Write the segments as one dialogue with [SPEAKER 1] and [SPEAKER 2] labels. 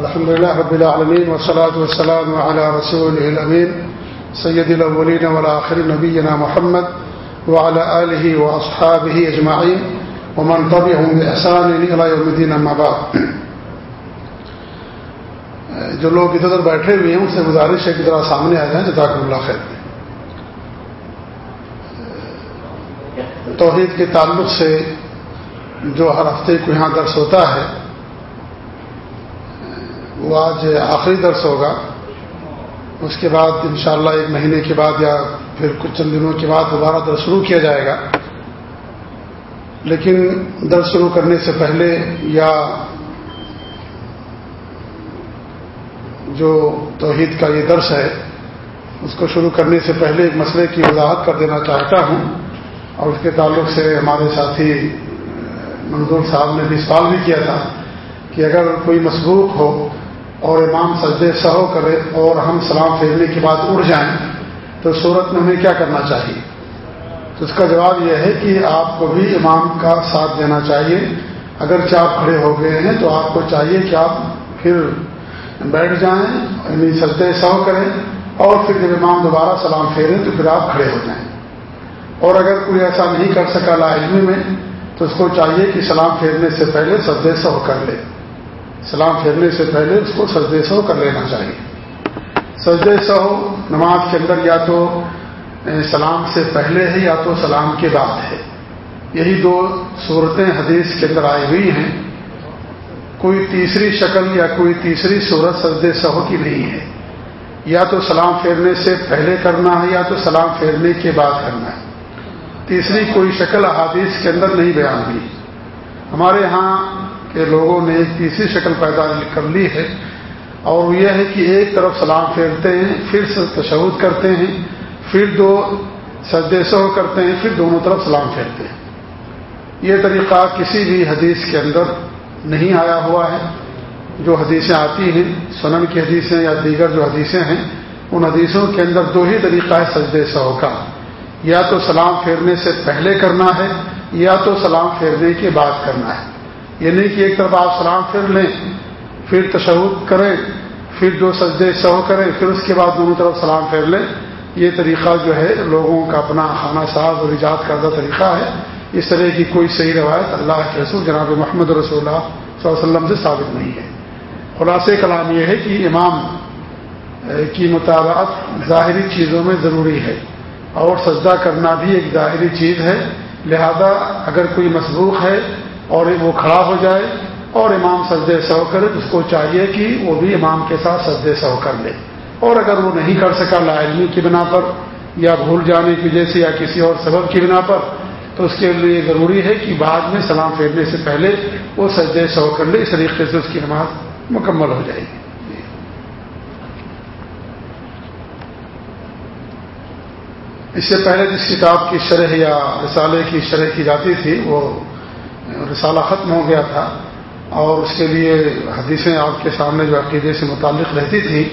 [SPEAKER 1] الحمد لله رب العالمين والصلاة والسلام على رسوله الأمين سيد الأولين والآخر نبينا محمد وعلى آله وأصحابه أجمعين ومن طبعهم بإحسان إلى يوم الدين أما بعد. جو لوگ ادھر ادھر بیٹھے ہوئے ہیں، ان سے گزارش ہے کہ ذرا سامنے آ جائیں جزاک اللہ خیر. توحید کے تعلق سے جو ہر ہفتے کو یہاں درس ہوتا ہے وہ آج آخری درس ہوگا۔ اس کے بعد انشاءاللہ ایک مہینے کے بعد یا پھر کچھ چند دنوں کے بعد دوبارہ درس شروع کیا جائے گا۔ لیکن درس شروع کرنے سے پہلے یا جو توحید کا یہ درس ہے، اس کو شروع کرنے سے پہلے ایک مسئلے کی وضاحت کر دینا چاہتا ہوں۔ اور اس کے تعلق سے ہمارے ساتھی منظور صاحب نے بھی سوال بھی کیا تھا کہ اگر کوئی مسبوق ہو اور امام سجدے سہو کرے اور ہم سلام پھیرنے کے بعد اڑ جائیں تو صورت میں ہمیں کیا کرنا چاہیے؟ تو اس کا جواب یہ ہے کہ آپ کو بھی امام کا ساتھ دینا چاہیے۔ اگر آپ کھڑے ہو گئے ہیں تو آپ کو چاہیے کہ آپ پھر بیٹھ جائیں یعنی سجدے سہو کریں اور پھر جب امام دوبارہ سلام پھیریں تو پھر آپ کھڑے ہو جائیں۔ اور اگر کوئی ایسا نہیں کر سکا لا علمی میں تو اس کو چاہیے کہ سلام پھیرنے سے پہلے سجدے سہو کر لے۔ سلام پھیرنے سے پہلے اس کو سجدے سہو کر لینا چاہیے۔ سجدے سہو نماز کے اندر یا تو سلام سے پہلے ہے یا تو سلام کے بعد ہے۔ یہی دو صورتیں حدیث کے اندر آئی ہوئی ہیں۔ کوئی تیسری شکل یا کوئی تیسری صورت سجدے سہو کی نہیں ہے۔ یا تو سلام پھیرنے سے پہلے کرنا ہے یا تو سلام پھیرنے کے بعد کرنا ہے۔ تیسری کوئی شکل احادیث کے اندر نہیں بیان ہوئی۔ ہمارے ہاں کے لوگوں نے ایک تیسری شکل پیدا کر لی ہے۔ اور یہ ہے کہ ایک طرف سلام پھیرتے ہیں، پھر تشہد کرتے ہیں، پھر دو سجدے سو کرتے ہیں، پھر دونوں طرف سلام پھیرتے ہیں۔ یہ طریقہ کسی بھی حدیث کے اندر نہیں آیا ہوا ہے۔ جو حدیثیں آتی ہیں، سنن کی حدیثیں یا دیگر جو حدیثیں ہیں، ان حدیثوں کے اندر دو ہی طریقہ ہے سجدے سو کا۔ یا تو سلام پھیرنے سے پہلے کرنا ہے، یا تو سلام پھیرنے کے بعد کرنا ہے۔ یہ نہیں کہ ایک طرف آپ سلام پھیر لیں، پھر تشہد کریں، پھر دو سجدے سہو کریں، پھر اس کے بعد دونوں طرف سلام پھیر لیں۔ یہ طریقہ جو ہے، لوگوں کا اپنا خانہ ساز اور ایجاد کردہ طریقہ ہے۔ اس طرح کی کوئی صحیح روایت اللہ کے رسول جناب محمد رسول اللہ صلی اللہ علیہ وسلم سے ثابت نہیں ہے۔ خلاص کلام یہ ہے کہ امام کی مطابقت ظاہری چیزوں میں ضروری ہے اور سجدہ کرنا بھی ایک ظاہری چیز ہے۔ لہذا اگر کوئی مسبوق ہے اور وہ کھڑا ہو جائے اور امام سجدے سو کرے تو اس کو چاہیے کہ وہ بھی امام کے ساتھ سجدے سو کر لے۔ اور اگر وہ نہیں کر سکا لا علمی کی بنا پر یا بھول جانے کی وجہ سے یا کسی اور سبب کی بنا پر، تو اس کے لیے ضروری ہے کہ بعد میں سلام پھیرنے سے پہلے وہ سجدے سو کر لے، اس طریقے سے اس کی نماز مکمل ہو جائے گی۔ اس سے پہلے جس کتاب کی شرح یا رسالے کی شرح کی جاتی تھی، وہ رسالہ ختم ہو گیا تھا اور اس کے لیے حدیثیں آپ کے سامنے جو عقیدے سے متعلق رہتی تھی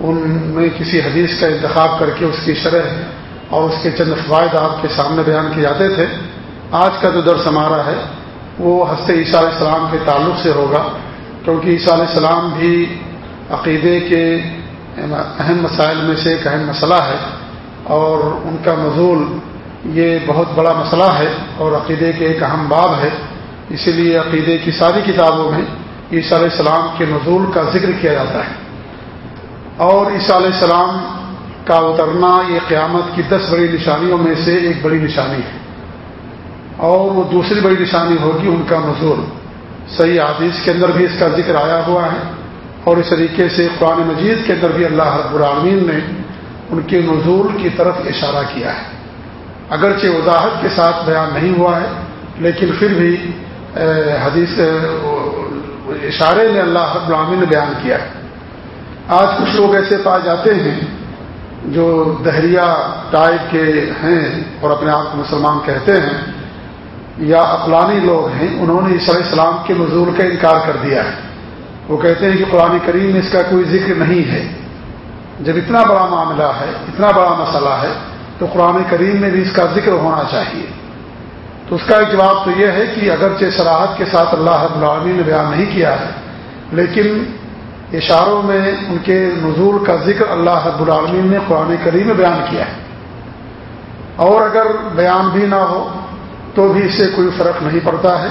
[SPEAKER 1] ان میں کسی حدیث کا انتخاب کر کے اس کی شرح اور اس کے چند فوائد آپ کے سامنے بیان کیے جاتے تھے۔ آج کا جو درس ہمارا ہے، وہ ہست عیسیٰ علیہ السلام کے تعلق سے ہوگا، کیونکہ عیسیٰ علیہ السلام بھی عقیدے کے اہم مسائل میں سے ایک اہم مسئلہ ہے اور ان کا نزول یہ بہت بڑا مسئلہ ہے اور عقیدے کے ایک اہم باب ہے۔ اسی لیے عقیدے کی ساری کتابوں میں عیسیٰ علیہ السلام کے نزول کا ذکر کیا جاتا ہے۔ اور عیسیٰ علیہ السلام کا اترنا یہ قیامت کی دس بڑی نشانیوں میں سے ایک بڑی نشانی ہے۔ اور وہ دوسری بڑی نشانی ہوگی ان کا نزول۔ صحیح حدیث کے اندر بھی اس کا ذکر آیا ہوا ہے۔ اور اس طریقے سے قرآن مجید کے اندر بھی اللہ رب العالمین نے ان کے نزول کی طرف اشارہ کیا ہے۔ اگرچہ وضاحت کے ساتھ بیان نہیں ہوا ہے، لیکن پھر بھی حدیث اشارے میں اللہ رب العالمین نے بیان کیا ہے۔ آج کچھ لوگ ایسے پائے جاتے ہیں جو دہریا ٹائپ کے ہیں اور اپنے آپ کو مسلمان کہتے ہیں، یا اقلانی لوگ ہیں، انہوں نے عیسیٰ السلام کے نزول کا انکار کر دیا ہے۔ وہ کہتے ہیں کہ قرآن کریم میں اس کا کوئی ذکر نہیں ہے۔ جب اتنا بڑا معاملہ ہے، اتنا بڑا مسئلہ ہے تو قرآن کریم میں بھی اس کا ذکر ہونا چاہیے۔ تو اس کا ایک جواب تو یہ ہے کہ اگرچہ سراحت کے ساتھ اللہ رب العالمین نے بیان نہیں کیا ہے، لیکن اشاروں میں ان کے نزول کا ذکر اللہ رب العالمین نے قرآن کریم میں بیان کیا ہے۔ اور اگر بیان بھی نہ ہو تو بھی اس سے کوئی فرق نہیں پڑتا ہے،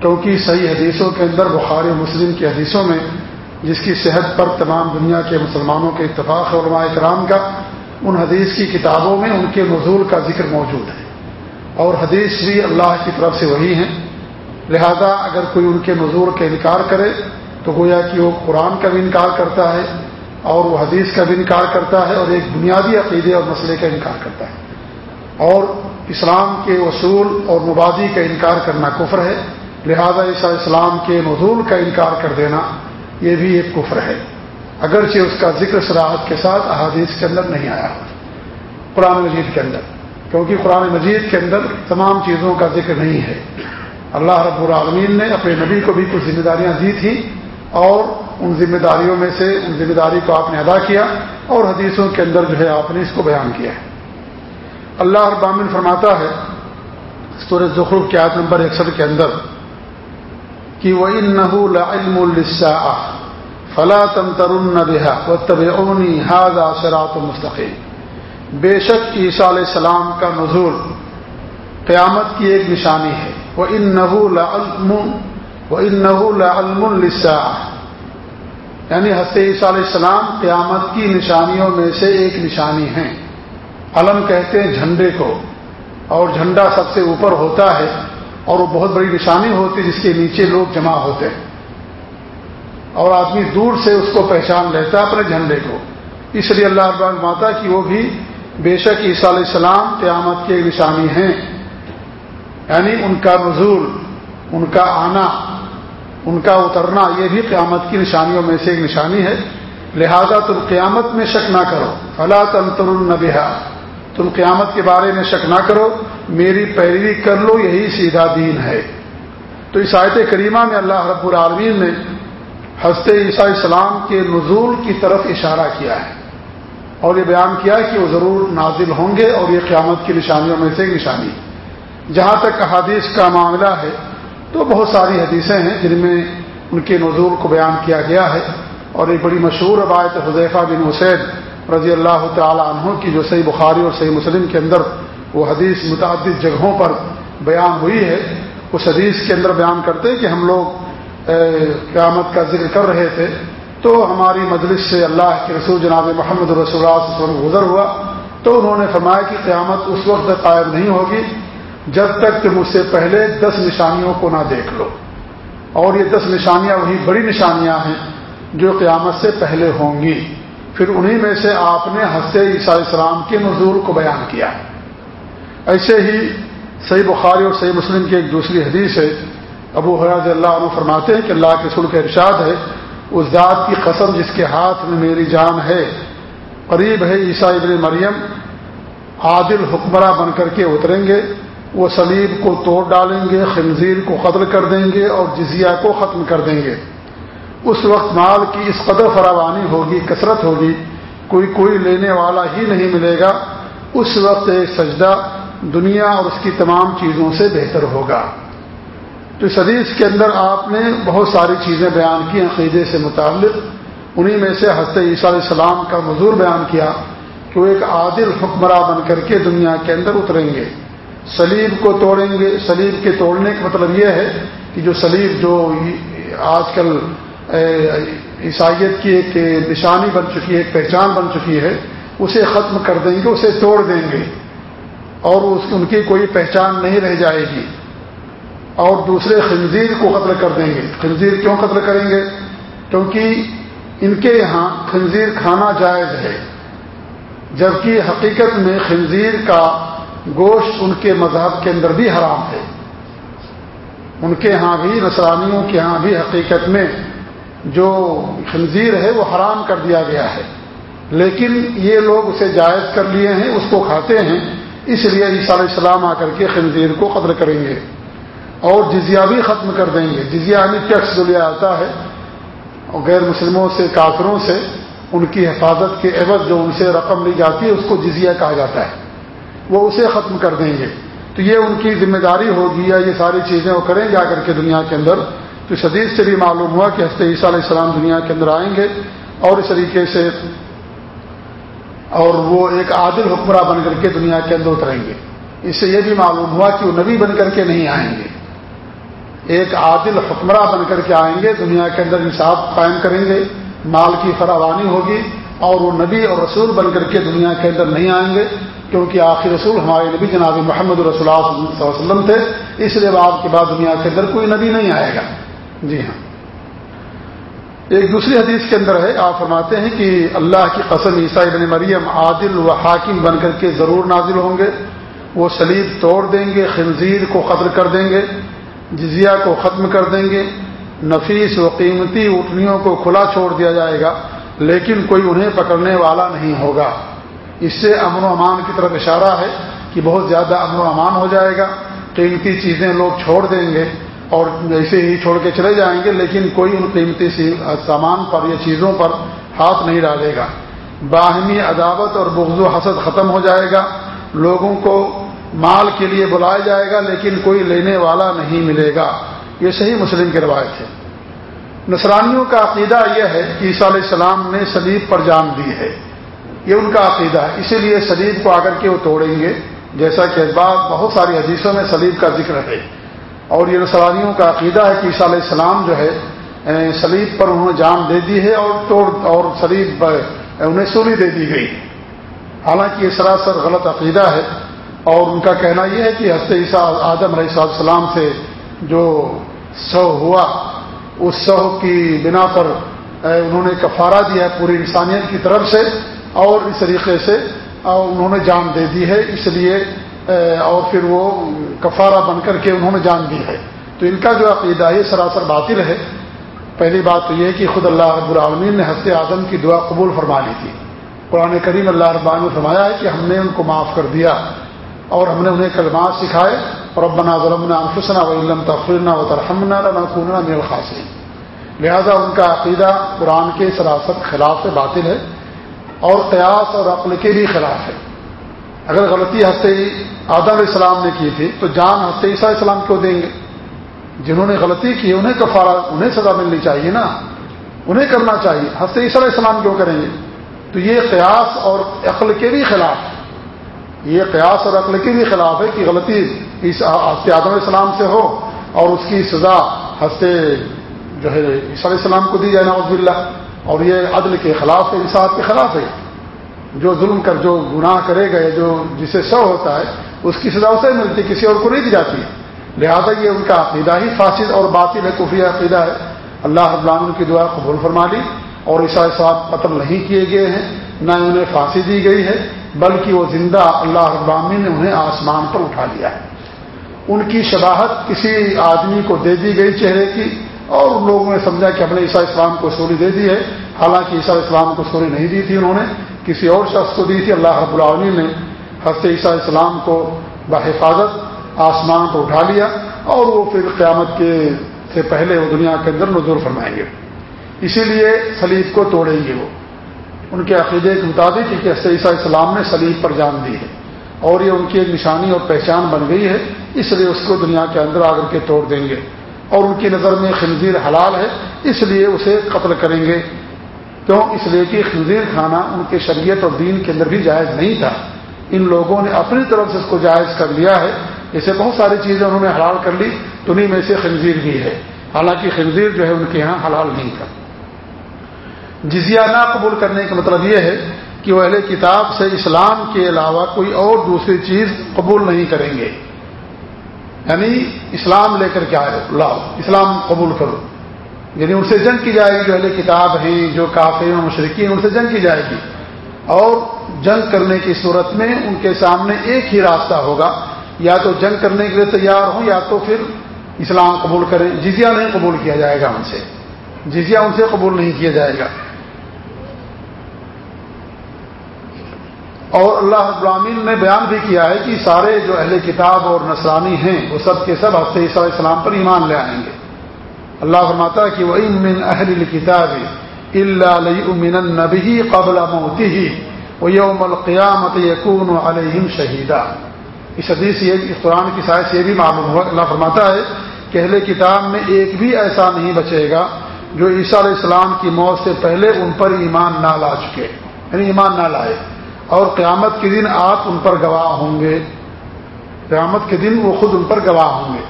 [SPEAKER 1] کیونکہ صحیح حدیثوں کے اندر بخار مسلم کی حدیثوں میں جس کی صحت پر تمام دنیا کے مسلمانوں کے اتفاق علماء کرام کا ان حدیث کی کتابوں میں ان کے نزول کا ذکر موجود ہے اور حدیث بھی اللہ کی طرف سے وہی ہیں۔ لہذا اگر کوئی ان کے نزول کا انکار کرے تو گویا کہ وہ قرآن کا بھی انکار کرتا ہے اور وہ حدیث کا بھی انکار کرتا ہے اور ایک بنیادی عقیدے اور مسئلے کا انکار کرتا ہے۔ اور اسلام کے اصول اور مبادی کا انکار کرنا کفر ہے۔ لہذا عیسیٰ اسلام کے نزول کا انکار کر دینا یہ بھی ایک کفر ہے۔ اگرچہ اس کا ذکر سراحت کے ساتھ احادیث کے اندر نہیں آیا قرآن مجید کے اندر، کیونکہ قرآن مجید کے اندر تمام چیزوں کا ذکر نہیں ہے۔ اللہ رب العالمین نے اپنے نبی کو بھی کچھ ذمہ داریاں دی تھیں اور ان ذمہ داریوں میں سے ان ذمہ داری کو آپ نے ادا کیا اور حدیثوں کے اندر جو ہے آپ نے اس کو بیان کیا ہے۔ اللہ ابامن فرماتا ہے سورج ظخر کے آیت نمبر اکسٹھ کے اندر کہ وہ ان نہ فلا تم ترن بحا و طب اونی حاض آسرات بے شک عیسیٰ علیہ السلام کا نزول قیامت کی ایک نشانی ہے۔ وہ ان نہ وہ ان نہ یعنی حضرت عیسیٰ علیہ السلام قیامت کی نشانیوں میں سے ایک نشانی ہے علم کہتے ہیں جھنڈے کو۔ اور جھنڈا سب سے اوپر ہوتا ہے اور وہ بہت بڑی نشانی ہوتی ہے جس کے نیچے لوگ جمع ہوتے ہیں۔ اور آدمی دور سے اس کو پہچان لیتا ہے اپنے جھنڈے کو۔ اس لیے اللہ ابان ماتا کہ وہ بھی بے شک عیسیٰ علیہ السلام قیامت کی نشانی ہیں۔ یعنی ان کا نزول، ان کا آنا، ان کا اترنا، یہ بھی قیامت کی نشانیوں میں سے ایک نشانی ہے۔ لہذا تم قیامت میں شک نہ کرو۔ اللہ تم ترنبیہ تم قیامت کے بارے میں شک نہ کرو۔ میری پیروی کر لو، یہی سیدھا دین ہے۔ تو اس آیت کریمہ میں اللہ رب العالمین نے حضرت عیسیٰ السلام کے نزول کی طرف اشارہ کیا ہے اور یہ بیان کیا کہ وہ ضرور نازل ہوں گے اور یہ قیامت کی نشانیوں میں سے ایک نشانی جہاں تک احادیث کا معاملہ ہے تو بہت ساری حدیثیں ہیں جن میں ان کے نزول کو بیان کیا گیا ہے۔ اور ایک بڑی مشہور روایت حضیفہ بن حسین رضی اللہ تعالی عنہ کی جو صحیح بخاری اور صحیح مسلم کے اندر وہ حدیث متعدد جگہوں پر بیان ہوئی ہے۔ اس حدیث کے اندر بیان کرتے کہ ہم لوگ قیامت کا ذکر کر رہے تھے، تو ہماری مجلس سے اللہ کے رسول جناب محمد رسول اللہ وسلم گزر ہوا، تو انہوں نے فرمایا کہ قیامت اس وقت قائم نہیں ہوگی جب تک تم اس سے پہلے دس نشانیوں کو نہ دیکھ لو۔ اور یہ دس نشانیاں وہی بڑی نشانیاں ہیں جو قیامت سے پہلے ہوں گی۔ پھر انہی میں سے آپ نے حس عیسیٰ السلام کے نزول کو بیان کیا۔ ایسے ہی صحیح بخاری اور صحیح مسلم کی ایک دوسری حدیث ہے۔ ابو حراض اللہ عنہ فرماتے ہیں کہ اللہ کے سر کا ارشاد ہے، اس ذات کی قسم جس کے ہاتھ میں میری جان ہے، قریب ہے عیسیٰ ابن مریم، عادل حکمراں بن کر کے اتریں گے، وہ سلیب کو توڑ ڈالیں گے، خنزیر کو قتل کر دیں گے اور جزیہ کو ختم کر دیں گے۔ اس وقت مال کی اس قدر فراوانی ہوگی، کثرت ہوگی، کوئی کوئی لینے والا ہی نہیں ملے گا۔ اس وقت ایک سجدہ دنیا اور اس کی تمام چیزوں سے بہتر ہوگا۔ تو اس حدیث کے اندر آپ نے بہت ساری چیزیں بیان کی، عقیدے سے متعلق۔ انہی میں سے حضرت عیسیٰ علیہ السلام کا مزور بیان کیا کہ وہ ایک عادل حکمراں بن کر کے دنیا کے اندر اتریں گے۔ سلیب کو توڑیں گے۔ سلیب کے توڑنے کا مطلب یہ ہے کہ جو سلیب جو آج کل عیسائیت کی ایک نشانی بن چکی ہے، ایک پہچان بن چکی ہے، اسے ختم کر دیں گے، اسے توڑ دیں گے اور ان کی کوئی پہچان نہیں رہ جائے گی۔ اور دوسرے خنزیر کو قتل کر دیں گے۔ خنزیر کیوں قتل کریں گے؟ کیونکہ ان کے یہاں خنزیر کھانا جائز ہے۔ جبکہ حقیقت میں خنزیر کا گوشت ان کے مذہب کے اندر بھی حرام ہے۔ ان کے ہاں بھی نسرانیوں کے ہاں بھی حقیقت میں جو خنزیر ہے وہ حرام کر دیا گیا ہے۔ لیکن یہ لوگ اسے جائز کر لیے ہیں، اس کو کھاتے ہیں۔ اس لیے عیسیٰ علیہ السلام آ کر کے خنزیر کو قدر کریں گے۔ اور جزیہ بھی ختم کر دیں گے۔ جزیہ یعنی ٹیکس جو لیا جاتا ہے، اور غیر مسلموں سے، کافروں سے، ان کی حفاظت کے عوض جو ان سے رقم لی جاتی ہے، اس کو جزیہ کہا جاتا ہے۔ وہ اسے ختم کر دیں گے۔ تو یہ ان کی ذمہ داری ہوگی یا یہ ساری چیزیں وہ کریں گے آ کر کے دنیا کے اندر۔ تو اس حدیث سے بھی معلوم ہوا کہ ہفتے عیسیٰ علیہ السلام دنیا کے اندر آئیں گے اور اس طریقے سے اور وہ ایک عادل حکمراں بن کر کے دنیا کے اندر اتریں گے۔ اس سے یہ بھی معلوم ہوا کہ وہ نبی بن کر کے نہیں آئیں گے۔ ایک عادل حکمراں بن کر کے آئیں گے، دنیا کے اندر انصاف قائم کریں گے، مال کی فراوانی ہوگی اور وہ نبی اور رسول بن کر کے دنیا کے اندر نہیں آئیں گے کیونکہ آخر رسول ہمارے نبی جناب محمد رسول اللہ علیہ وسلم تھے، اس لیے آپ کے بعد دنیا کے اندر کوئی نبی نہیں آئے گا۔ جی ہاں۔ ایک دوسری حدیث کے اندر ہے، آپ فرماتے ہیں کہ اللہ کی قسم عیسائی بن مریم عادل و حاکم بن کر کے ضرور نازل ہوں گے، وہ سلیب توڑ دیں گے، خنزیر کو قتل کر دیں گے جزیہ کو ختم کر دیں گے، نفیس و قیمتی اٹھنیوں کو کھلا چھوڑ دیا جائے گا، لیکن کوئی انہیں پکڑنے والا نہیں ہوگا۔ اس سے امن و امان کی طرف اشارہ ہے کہ بہت زیادہ امن و امان ہو جائے گا۔ قیمتی چیزیں لوگ چھوڑ دیں گے اور ایسے ہی چھوڑ کے چلے جائیں گے، لیکن کوئی ان قیمتی سامان پر یا چیزوں پر ہاتھ نہیں ڈالے گا۔ باہمی عداوت اور بغض و حسد ختم ہو جائے گا۔ لوگوں کو مال کے لیے بلایا جائے گا، لیکن کوئی لینے والا نہیں ملے گا۔ یہ صحیح مسلم کی روایت ہے۔ نصرانیوں کا عقیدہ یہ ہے کہ عیسیٰ علیہ السلام نے سلیب پر جان دی ہے۔ یہ ان کا عقیدہ ہے۔ اسی لیے سلیب کو آ کر کے وہ توڑیں گے۔ جیسا کہ بعد بہت ساری حدیثوں میں سلیب کا ذکر ہے۔ اور یہ نصرانیوں کا عقیدہ ہے کہ عیسیٰ علیہ السلام جو ہے سلیب پر انہوں نے جان دے دی ہے اور توڑ اور سلیب انہیں سولی دے دی گئی۔ حالانکہ یہ سراسر غلط عقیدہ ہے۔ اور ان کا کہنا یہ ہے کہ حضرت عیسیٰ آدم علیہ السلام سے جو سو ہوا، اس سو کی بنا پر انہوں نے کفارہ دیا ہے پوری انسانیت کی طرف سے اور اس طریقے سے انہوں نے جان دے دی ہے، اس لیے اور پھر وہ کفارہ بن کر کے انہوں نے جان دی ہے۔ تو ان کا جو عقیدہ ہے سراسر باطل ہے۔ پہلی بات تو یہ کہ خود اللہ رب العالمین نے حضرت آدم کی دعا قبول فرما لی تھی۔ قرآن کریم اللہ رب نے فرمایا ہے کہ ہم نے ان کو معاف کر دیا۔ اور ہم نے انہیں کلمات سکھائے اور ابنا ظلم انفسنا و علم تفرنا و ترحمنا کننا خاصی لہذا ان کا عقیدہ قرآن کے سراست خلاف باطل ہے اور قیاس اور عقل کے بھی خلاف ہے۔ اگر غلطی ہنستے آدم علیہ السلام نے کی تھی، تو جان ہنستے عیسیٰ السلام کیوں دیں گے؟ جنہوں نے غلطی کی، انہیں کفارہ، انہیں سزا ملنی چاہیے نا۔ انہیں کرنا چاہیے۔ ہنستے عیسیٰ علیہ السلام کیوں کریں گے؟ تو یہ قیاس اور عقل کے بھی خلاف ہے۔ یہ قیاس اور عقل کے بھی خلاف ہے کہ غلطی اس آدم علیہ السلام سے ہو اور اس کی سزا ہنستے جو ہے عیسیٰ علیہ السلام کو دی جائے نوز اللہ اور یہ عدل کے خلاف ہے، انصاف کے خلاف ہے۔ جو ظلم کر، جو گناہ کرے گا جو جسے سو ہوتا ہے، اس کی سزا اسے ملتی کسی اور کو نہیں دی جاتی ہے۔ لہٰذا یہ ان کا عقیدہ ہی فاسد اور باطل ہے کفیہ عقیدہ ہے۔ اللہ ابلام کی دعا قبول فرما لی اور عیسائی صاحب قتل نہیں کیے گئے ہیں، نہ انہیں پھانسی دی گئی ہے۔ بلکہ وہ زندہ اللہ ابامین نے انہیں آسمان پر اٹھا لیا ہے۔ ان کی شباہت کسی آدمی کو دے دی گئی چہرے کی اور ان لوگوں نے سمجھا کہ ہم نے عیسیٰ اسلام کو سوری دے دی ہے۔ حالانکہ عیسیٰ اسلام کو سوری نہیں دی تھی انہوں نے۔ کسی اور شخص کو دی تھی۔ اللہ رب العالمین نے حضرت عیسیٰ اسلام کو بحفاظت آسمان کو اٹھا لیا اور وہ پھر قیامت کے سے پہلے وہ دنیا کے اندر نظور فرمائیں گے۔ اسی لیے سلیب کو توڑیں گے وہ۔ ان کے عقیدے کے مطابق کہ عیسیٰ اسلام نے سلیب پر جان دی ہے اور یہ ان کی ایک نشانی اور پہچان بن گئی ہے، اس لیے اس کو دنیا کے اندر آ کر کے توڑ دیں گے اور ان کی نظر میں خنزیر حلال ہے، اس لیے اسے قتل کریں گے۔ کیوں؟ اس لیے کہ خنزیر کھانا ان کے شریعت اور دین کے اندر بھی جائز نہیں تھا۔ ان لوگوں نے اپنی طرف سے اس کو جائز کر لیا ہے۔ جیسے بہت ساری چیزیں انہوں نے حلال کر لی، تو انہیں میں سے خنزیر بھی ہے۔ حالانکہ خنزیر جو ہے ان کے یہاں حلال نہیں تھا۔ جزیہ نہ قبول کرنے کا مطلب یہ ہے کہ وہ اہل کتاب سے اسلام کے علاوہ کوئی اور دوسری چیز قبول نہیں کریں گے۔ یعنی اسلام لے کر کے آئے لاؤ، اسلام قبول کرو۔ یعنی ان سے جنگ کی جائے گی جو اہل کتاب ہیں، جو کافی مشرقین ان سے جنگ کی جائے گی۔ اور جنگ کرنے کی صورت میں ان کے سامنے ایک ہی راستہ ہوگا، یا تو جنگ کرنے کے لیے تیار ہوں، یا تو پھر اسلام قبول کریں۔ جزیہ نہیں قبول کیا جائے گا ان سے۔ جزیہ ان سے قبول نہیں کیا جائے گا۔ اور اللہ ابراہین نے بیان بھی کیا ہے کہ سارے جو اہل کتاب اور نسرانی ہیں، وہ سب کے سب حفظ عیسیٰ علیہ السلام پر ایمان لے آئیں گے۔ اللہ فرماتا کہ وہ امن اہل کتاب اللہ امن نبی قبل موتی ہی وہ یوم القیامت یقون علیہم شہیدہ اس حدیث یہ قرآن کی سائز سے یہ بھی معلوم ہوا، اللہ فرماتا ہے کہ اہل کتاب میں ایک بھی ایسا نہیں بچے گا جو عیسیٰ علیہ السلام کی موت سے پہلے ان پر ایمان نہ لا چکے یعنی ایمان نہ لائے۔ اور قیامت کے دن آپ ان پر گواہ ہوں گے۔ قیامت کے دن وہ خود ان پر گواہ ہوں گے۔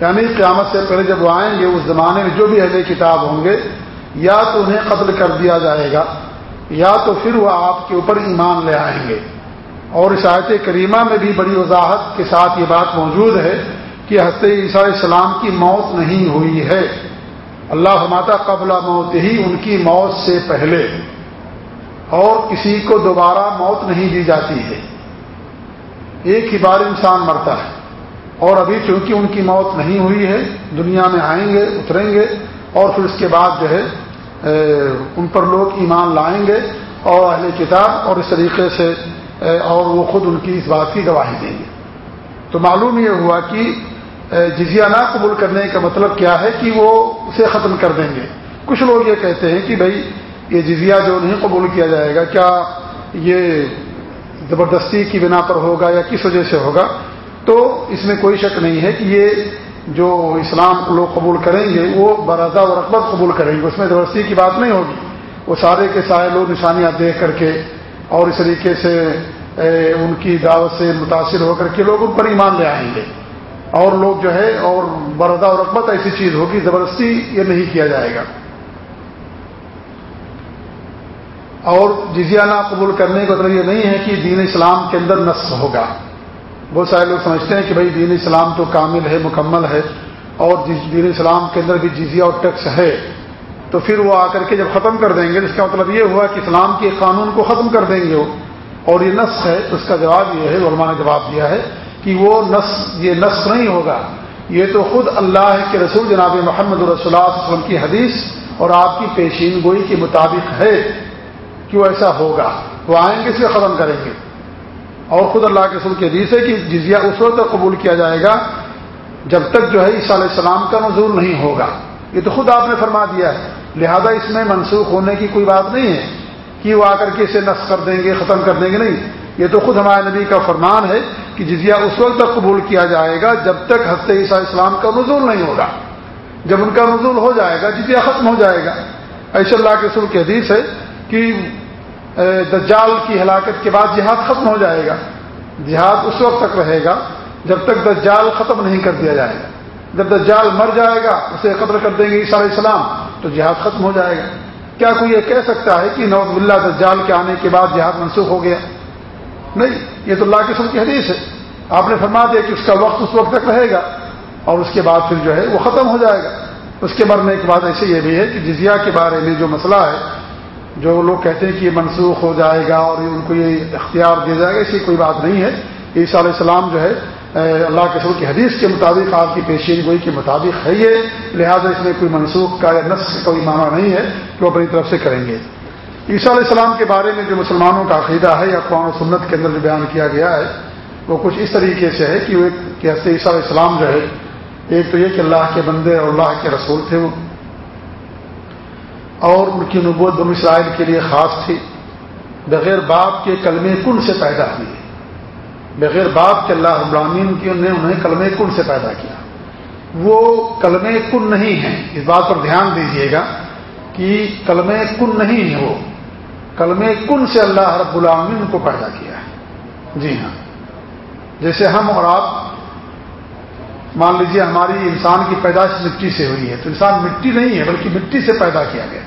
[SPEAKER 1] یعنی قیامت سے پہلے جب وہ آئیں گے، اس زمانے میں جو بھی اہل کتاب ہوں گے، یا تو انہیں قتل کر دیا جائے گا، یا تو پھر وہ آپ کے اوپر ایمان لے آئیں گے۔ اور اس آیت کریمہ میں بھی بڑی وضاحت کے ساتھ یہ بات موجود ہے کہ حضرت عیسیٰ علیہ السلام کی موت نہیں ہوئی ہے۔ اللہ ماتا قبل موت ہی ان کی موت سے پہلے۔ اور کسی کو دوبارہ موت نہیں دی جاتی ہے۔ ایک ہی بار انسان مرتا ہے۔ اور ابھی چونکہ ان کی موت نہیں ہوئی ہے، دنیا میں آئیں گے، اتریں گے، اور پھر اس کے بعد جو ہے ان پر لوگ ایمان لائیں گے اور اہل کتاب اور اس طریقے سے اور وہ خود ان کی اس بات کی گواہی دیں گے۔ تو معلوم یہ ہوا کہ جزیہ نہ قبول کرنے کا مطلب کیا ہے کہ وہ اسے ختم کر دیں گے۔ کچھ لوگ یہ کہتے ہیں کہ بھائی یہ جزیہ جو نہیں قبول کیا جائے گا، کیا یہ زبردستی کی بنا پر ہوگا یا کس وجہ سے ہوگا، تو اس میں کوئی شک نہیں ہے کہ یہ جو اسلام کو لوگ قبول کریں گے، وہ برضا و رقبت قبول کریں گے، اس میں زبردستی کی بات نہیں ہوگی۔ وہ سارے کے سارے لوگ نشانیاں دیکھ کر کے اور اس طریقے سے ان کی دعوت سے متاثر ہو کر کے لوگ ان پر ایمان لے آئیں گے۔ اور لوگ جو ہے، اور بردا و رقبت ایسی چیز ہوگی، زبردستی یہ نہیں کیا جائے گا۔ اور جزیانہ قبول کرنے کا مطلب یہ نہیں ہے کہ دین اسلام کے اندر نصف ہوگا۔ بہت سارے لوگ سمجھتے ہیں کہ بھائی دین اسلام تو کامل ہے، مکمل ہے اور دین اسلام کے اندر بھی جزیہ اور ٹیکس ہے، تو پھر وہ آ کر کے جب ختم کر دیں گے اس کا مطلب یہ ہوا کہ اسلام کے قانون کو ختم کر دیں گے وہ۔ اور یہ نص ہے اس کا جواب یہ ہے، علماء نے جواب دیا ہے کہ وہ نس یہ نص نہیں ہوگا۔ یہ تو خود اللہ کے رسول جناب محمد رسول اللہ علیہ وسلم کی حدیث اور آپ کی پیشین گوئی کے مطابق ہے۔ کہ وہ ایسا ہوگا؟ وہ آئیں گے اسے ختم کریں گے۔ اور خود اللہ کے رسول کی حدیث ہے کہ جزیہ اس وقت تک قبول کیا جائے گا، جب تک جو ہے عیسیٰ علیہ السلام کا نزول نہیں ہوگا۔ یہ تو خود آپ نے فرما دیا ہے۔ لہذا اس میں منسوخ ہونے کی کوئی بات نہیں ہے کہ وہ آ کر کے اسے نس کر دیں گے، ختم کر دیں گے، نہیں۔ یہ تو خود ہمارے نبی کا فرمان ہے کہ جزیہ اس وقت تک قبول کیا جائے گا جب تک ہفتے عیسیٰ اسلام کا نزول نہیں ہوگا۔ جب ان کا نزول ہو جائے گا، جزیہ ختم ہو جائے گا۔ ایسے اللہ کے سر کی حدیث ہے کہ دجال کی ہلاکت کے بعد جہاد ختم ہو جائے گا۔ جہاد اس وقت تک رہے گا جب تک دجال ختم نہیں کر دیا جائے گا۔ جب دجال مر جائے گا، اسے قتل کر دیں گے عیسیٰ علیہ السلام، تو جہاد ختم ہو جائے گا۔ کیا کوئی یہ کہہ سکتا ہے کہ نوز اللہ دجال کے آنے کے بعد جہاد منسوخ ہو گیا؟ نہیں، یہ تو اللہ کے سب کی حدیث ہے۔ آپ نے فرما دیا کہ اس کا وقت اس وقت تک رہے گا اور اس کے بعد پھر جو ہے وہ ختم ہو جائے گا۔ اس کے مرنے کے بعد ایسے یہ بھی ہے کہ جزیہ کے بارے میں جو مسئلہ ہے جو لوگ کہتے ہیں کہ یہ منسوخ ہو جائے گا اور ان کو یہ اختیار دیا جائے گا ایسی کوئی بات نہیں ہے۔ عیسیٰ علیہ السلام جو ہے اللہ کے سر کی حدیث کے مطابق آپ کی پیشین گوئی کے مطابق ہے یہ، لہٰذا اس میں کوئی منسوخ کا یا نسخ کا کوئی معنی نہیں ہے کہ وہ اپنی طرف سے کریں گے۔ عیسیٰ علیہ السلام کے بارے میں جو مسلمانوں کا عقیدہ ہے یا قرآن و سنت کے اندر جو بیان کیا گیا ہے، وہ کچھ اس طریقے سے ہے کہ وہ کہ عیسیٰ علیہ السلام جو ہے، ایک تو یہ کہ اللہ کے بندے اور اللہ کے رسول تھے، وہ اور ان کی نبوت بن اسرائیل کے لیے خاص تھی۔ بغیر باپ کے کلمے کن سے پیدا ہوئی بغیر باپ کے اللہ ابراہین کی نے انہیں کلمے کن سے پیدا کیا؟ وہ کلمے کن نہیں ہیں۔ اس بات پر دھیان دیجیے گا کہ کلمے کن نہیں ہے وہ۔ کلمے کن سے اللہ رب العالمین کو پیدا کیا ہے۔ جی ہاں۔ جیسے ہم اور آپ، مان لیجیے ہماری انسان کی پیدائش مٹی سے ہوئی ہے۔ تو انسان مٹی نہیں ہے، بلکہ مٹی سے پیدا کیا گیا۔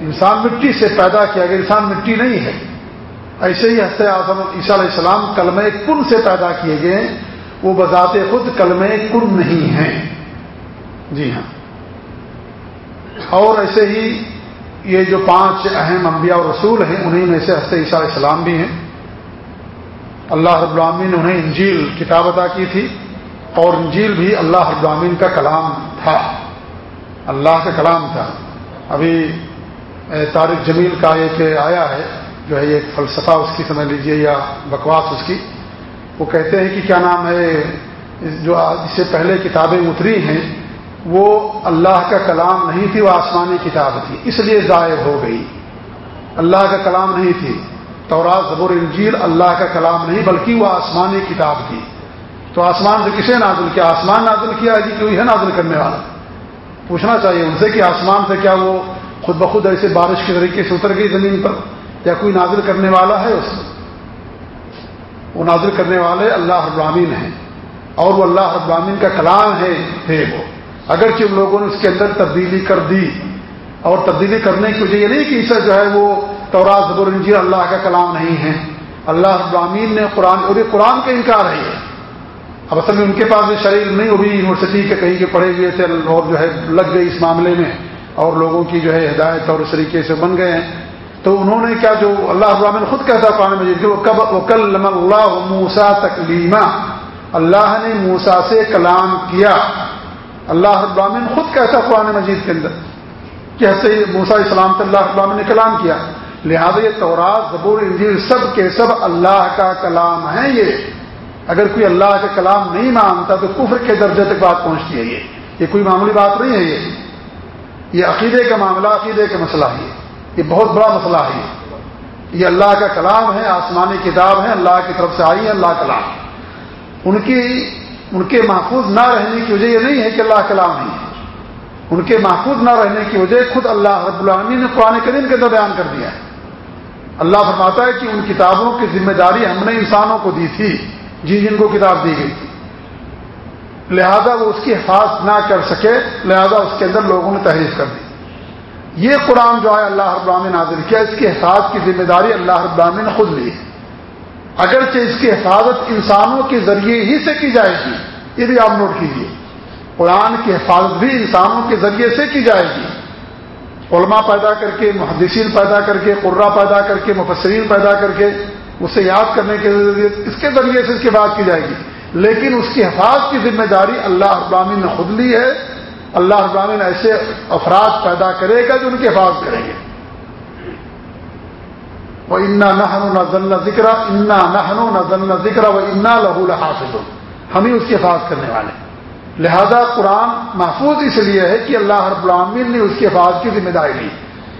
[SPEAKER 1] انسان مٹی سے پیدا کیا گیا، انسان مٹی نہیں ہے۔ ایسے ہی ہنستے اعظم عیسیٰ علیہ السلام کلم کن سے پیدا کیے گئے وہ بذات خود کلم کن نہیں ہیں۔ جی ہاں۔ اور ایسے ہی یہ جو پانچ اہم انبیاء اور رسول ہیں انہیں میں سے ہنستے عیسیٰ علیہ السلام بھی ہیں۔ اللہ رب العامین نے انہیں انجیل کتاب ادا کی تھی، اور انجیل بھی اللہ رب العامین کا کلام تھا۔ اللہ کا کلام تھا۔ ابھی طارق جمیل کا ایک آیا ہے، جو ہے ایک فلسفہ اس کی، سمجھ لیجیے یا بکواس اس کی، وہ کہتے ہیں کہ کیا نام ہے جو اس سے پہلے کتابیں اتری ہیں، وہ اللہ کا کلام نہیں تھی، وہ آسمانی کتاب تھی، اس لیے ضائع ہو گئی۔ اللہ کا کلام نہیں تھی۔ تورات زبر انجیل، اللہ کا کلام نہیں، بلکہ وہ آسمانی کتاب تھی۔ تو آسمان سے کسے نازل کیا؟ آسمان نازل کیا جی کوئی ہے نازل کرنے والا۔ پوچھنا چاہیے ان سے کہ آسمان سے کیا وہ خود بخود ایسے بارش کے طریقے سے اتر گئی زمین پر، یا کوئی نازل کرنے والا ہے اس وہ نازل کرنے والے اللہ ابراہین ہیں۔ اور وہ اللہ ابراہین کا کلام ہے تھے وہ۔ اگرچہ ان لوگوں نے اس کے اندر تبدیلی کر دی۔ اور تبدیلی کرنے کی وجہ یہ نہیں کہ اسے جو ہے وہ تورا زبر انجیر اللہ کا کلام نہیں ہے۔ اللہ ابراہین نے قرآن، اور یہ قرآن کا انکار ہے۔ اب اصل میں ان کے پاس بھی شریر نہیں، وہ بھی یونیورسٹی کے کہیں کے پڑھے ہوئے تھے اور جو ہے لگ گئی اس معاملے میں۔ اور لوگوں کی جو ہے ہدایت اور اس طریقے سے بن گئے ہیں۔ تو انہوں نے کیا جو اللہ ابراہین خود کہتا قرآن مجید کہ وہ کب اللہ موسا تکلیمہ اللہ نے موسا سے کلام کیا۔ اللہ ابراہین خود کہتا قرآن مجید کے اندر کہ ایسے موسا اسلام تو اللہ ابراہین نے کلام کیا۔ لہذا یہ تورات، زبور، انجیل سب کے سب اللہ کا کلام ہے یہ۔ اگر کوئی اللہ کا کلام نہیں مانتا تو کفر کے درجے تک بات پہنچتی ہے یہ۔ یہ کوئی معمولی بات نہیں ہے یہ۔ یہ عقیدے کا معاملہ، عقیدے کا مسئلہ ہے۔ یہ بہت بڑا مسئلہ ہے۔ یہ اللہ کا کلام ہے، آسمانی کتاب ہے، اللہ کی طرف سے آئی ہے اللہ کلام۔ ان کی، ان کے محفوظ نہ رہنے کی وجہ یہ نہیں ہے کہ اللہ کلام نہیں ہے۔ ان کے محفوظ نہ رہنے کی وجہ خود اللہ رب العالمی نے قرآن کریم کے اندر بیان کر دیا ہے۔ اللہ فرماتا ہے کہ ان کتابوں کی ذمہ داری ہم نے انسانوں کو دی تھی، جن جن کو کتاب دی گئی تھی۔ لہذا وہ اس کی حفاظت نہ کر سکے، لہذا اس کے اندر لوگوں نے تحریر کر دی۔ یہ قرآن جو ہے اللہ رب نے نازل کیا، اس کی حفاظت کی ذمہ داری اللہ رب نے خود لی ہے۔ اگرچہ اس کی حفاظت انسانوں کے ذریعے ہی سے کی جائے گی، یہ بھی آپ نوٹ کیجیے قرآن کی حفاظت بھی انسانوں کے ذریعے سے کی جائے گی۔ علماء پیدا کر کے، محدثین پیدا کر کے قرہ پیدا کر کے، مفسرین پیدا کر کے، اسے یاد کرنے کے ذریعے اس کے ذریعے سے اس کی بات کی جائے گی۔ لیکن اس کی حفاظت کی ذمہ داری اللہ ابراہین نے خود لی ہے۔ اللہ ابراہین ایسے افراد پیدا کرے گا جو ان کی حفاظت کریں گے۔ وہ انا نہ ذکر انا نہ ذکر وہ انا لہو لحافظ ہم ہی اس کی حفاظت کرنے والے لہذا قرآن محفوظ اس لیے ہے کہ اللہ رب العالمین نے اس کی حفاظت کی ذمہ داری لی۔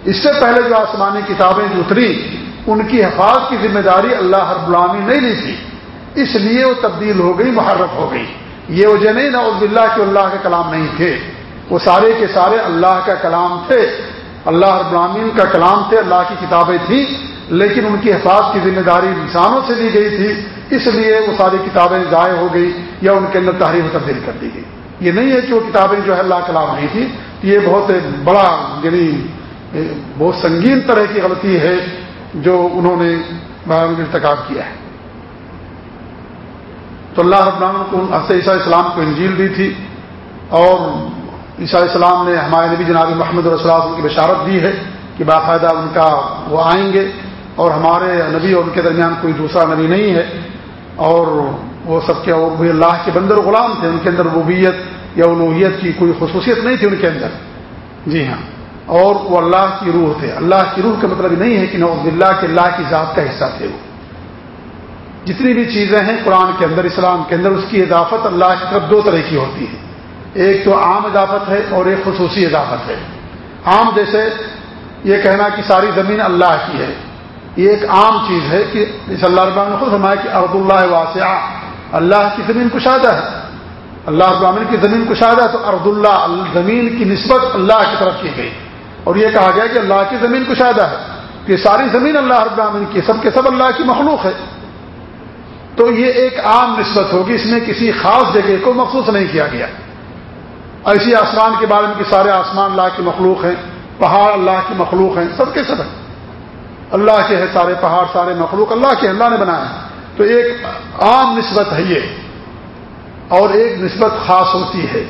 [SPEAKER 1] اس سے پہلے جو آسمانی کتابیں جو اتری، ان کی حفاظت کی ذمہ داری اللہ رب العالمین نہیں لی تھی۔ اس لیے وہ تبدیل ہو گئی، محرف ہو گئی۔ یہ وجہ نہیں نہ اللہ کے اللہ کے کلام نہیں تھے۔ وہ سارے کے سارے اللہ کا کلام تھے۔ اللہ رب العالمین کا کلام تھے، اللہ کی کتابیں تھیں، لیکن ان کی حفاظت کی ذمہ داری انسانوں سے لی گئی تھی۔ اس لیے وہ ساری کتابیں ضائع ہو گئی یا ان کے اندر تحریر تبدیل کر دی گئی۔ یہ نہیں ہے کہ وہ کتابیں جو ہے اللہ کلام نہیں تھی یہ بہت بڑا یعنی بہت سنگین طرح کی غلطی ہے جو انہوں نے ارتکاب کیا ہے۔ تو اللہ رب کو عیسیٰ اسلام کو انجیل دی تھی اور عیسیٰ اسلام نے ہمارے نبی جناب محمد اللہ کی بشارت دی ہے کہ باقاعدہ ان کا وہ آئیں گے اور ہمارے نبی اور ان کے درمیان کوئی دوسرا نبی نہیں ہے اور وہ سب کے اور وہ اللہ کے بندر غلام تھے، ان کے اندر ربوبیت یا الوحیت کی کوئی خصوصیت نہیں تھی ان کے اندر۔ جی ہاں۔ اور وہ اللہ کی روح تھے۔ اللہ کی روح کا مطلب نہیں ہے کہ نوز اللہ کے اللہ کی ذات کا حصہ تھے وہ۔ جتنی بھی چیزیں ہیں قرآن کے اندر، اسلام کے اندر، اس کی اضافت اللہ کی طرف دو طرح کی ہوتی ہے ایک تو عام اضافت ہے اور ایک خصوصی اضافت ہے۔ عام جیسے یہ کہنا کہ ساری زمین اللہ کی ہے۔ یہ ایک عام چیز ہے کہ اس اللہ ابام نے خود فرمایا کہ عبد اللہ واسعہ۔ اللہ کی زمین کشادہ ہے۔ اللہ ابامن کی زمین کشادہ ہے تو ارد اللہ، زمین کی نسبت اللہ کی طرف کی گئی۔ اور یہ کہا گیا کہ اللہ کی زمین کشادہ ہے۔ کہ ساری زمین اللہ ابامن کی، سب کے سب اللہ کی مخلوق ہے۔ تو یہ ایک عام نسبت ہوگی، اس میں کسی خاص جگہ کو مخصوص نہیں کیا گیا۔ ایسی آسمان کے بارے میں کہ سارے آسمان اللہ کی مخلوق ہیں، پہاڑ اللہ کی مخلوق ہیں، سب کے سب ہیں۔ اللہ کے ہیں سارے پہاڑ، سارے مخلوق، اللہ کے اللہ نے بنایا تو ایک عام نسبت ہے یہ۔ اور ایک نسبت خاص ہوتی ہے۔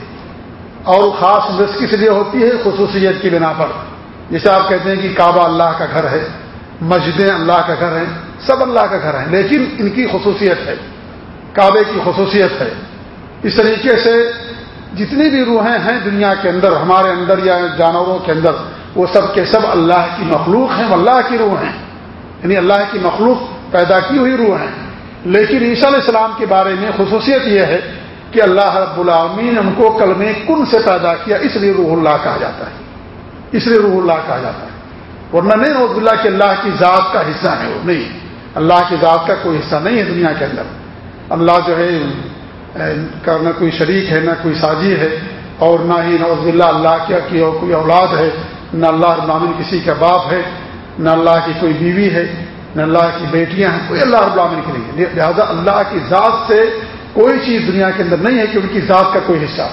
[SPEAKER 1] اور خاص نسبت کس لیے ہوتی ہے؟ خصوصیت کی بنا پر۔ جیسے آپ کہتے ہیں کہ کعبہ اللہ کا گھر ہے، مسجدیں اللہ کا گھر ہیں سب اللہ کا گھر ہے۔ لیکن ان کی خصوصیت ہے، کعبے کی خصوصیت ہے۔ اس طریقے سے جتنی بھی روحیں ہیں دنیا کے اندر، ہمارے اندر یا جانوروں کے اندر، وہ سب کے سب اللہ کی مخلوق ہیں اللہ کی روح ہیں۔ یعنی اللہ کی مخلوق پیدا کی ہوئی روح ہیں۔ لیکن عیسیٰ علیہ السلام کے بارے میں خصوصیت یہ ہے کہ اللہ رب العالمین نے ان کو کلم کن سے پیدا کیا، اس لیے روح اللہ کہا جاتا ہے۔ اس لیے روح اللہ کہا جاتا ہے۔ ورنہ نہیں روز اللہ کہ اللہ کی ذات کا حصہ ہے وہ، نہیں۔ اللہ کی ذات کا کوئی حصہ نہیں ہے دنیا کے اندر۔ اللہ جو ہے کا نہ کوئی شریک ہے، نہ کوئی سازی ہے، اور نہ ہی نوز اللہ اللہ کیا کی کوئی اولاد ہے، نہ اللہ ابامن کسی کا باپ ہے، نہ اللہ کی کوئی بیوی ہے، نہ اللہ کی بیٹیاں ہیں، کوئی اللہ ابامن کی نہیں ہے لہٰذا اللہ کی ذات سے کوئی چیز دنیا کے اندر نہیں ہے کہ ان کی ذات کا کوئی حصہ۔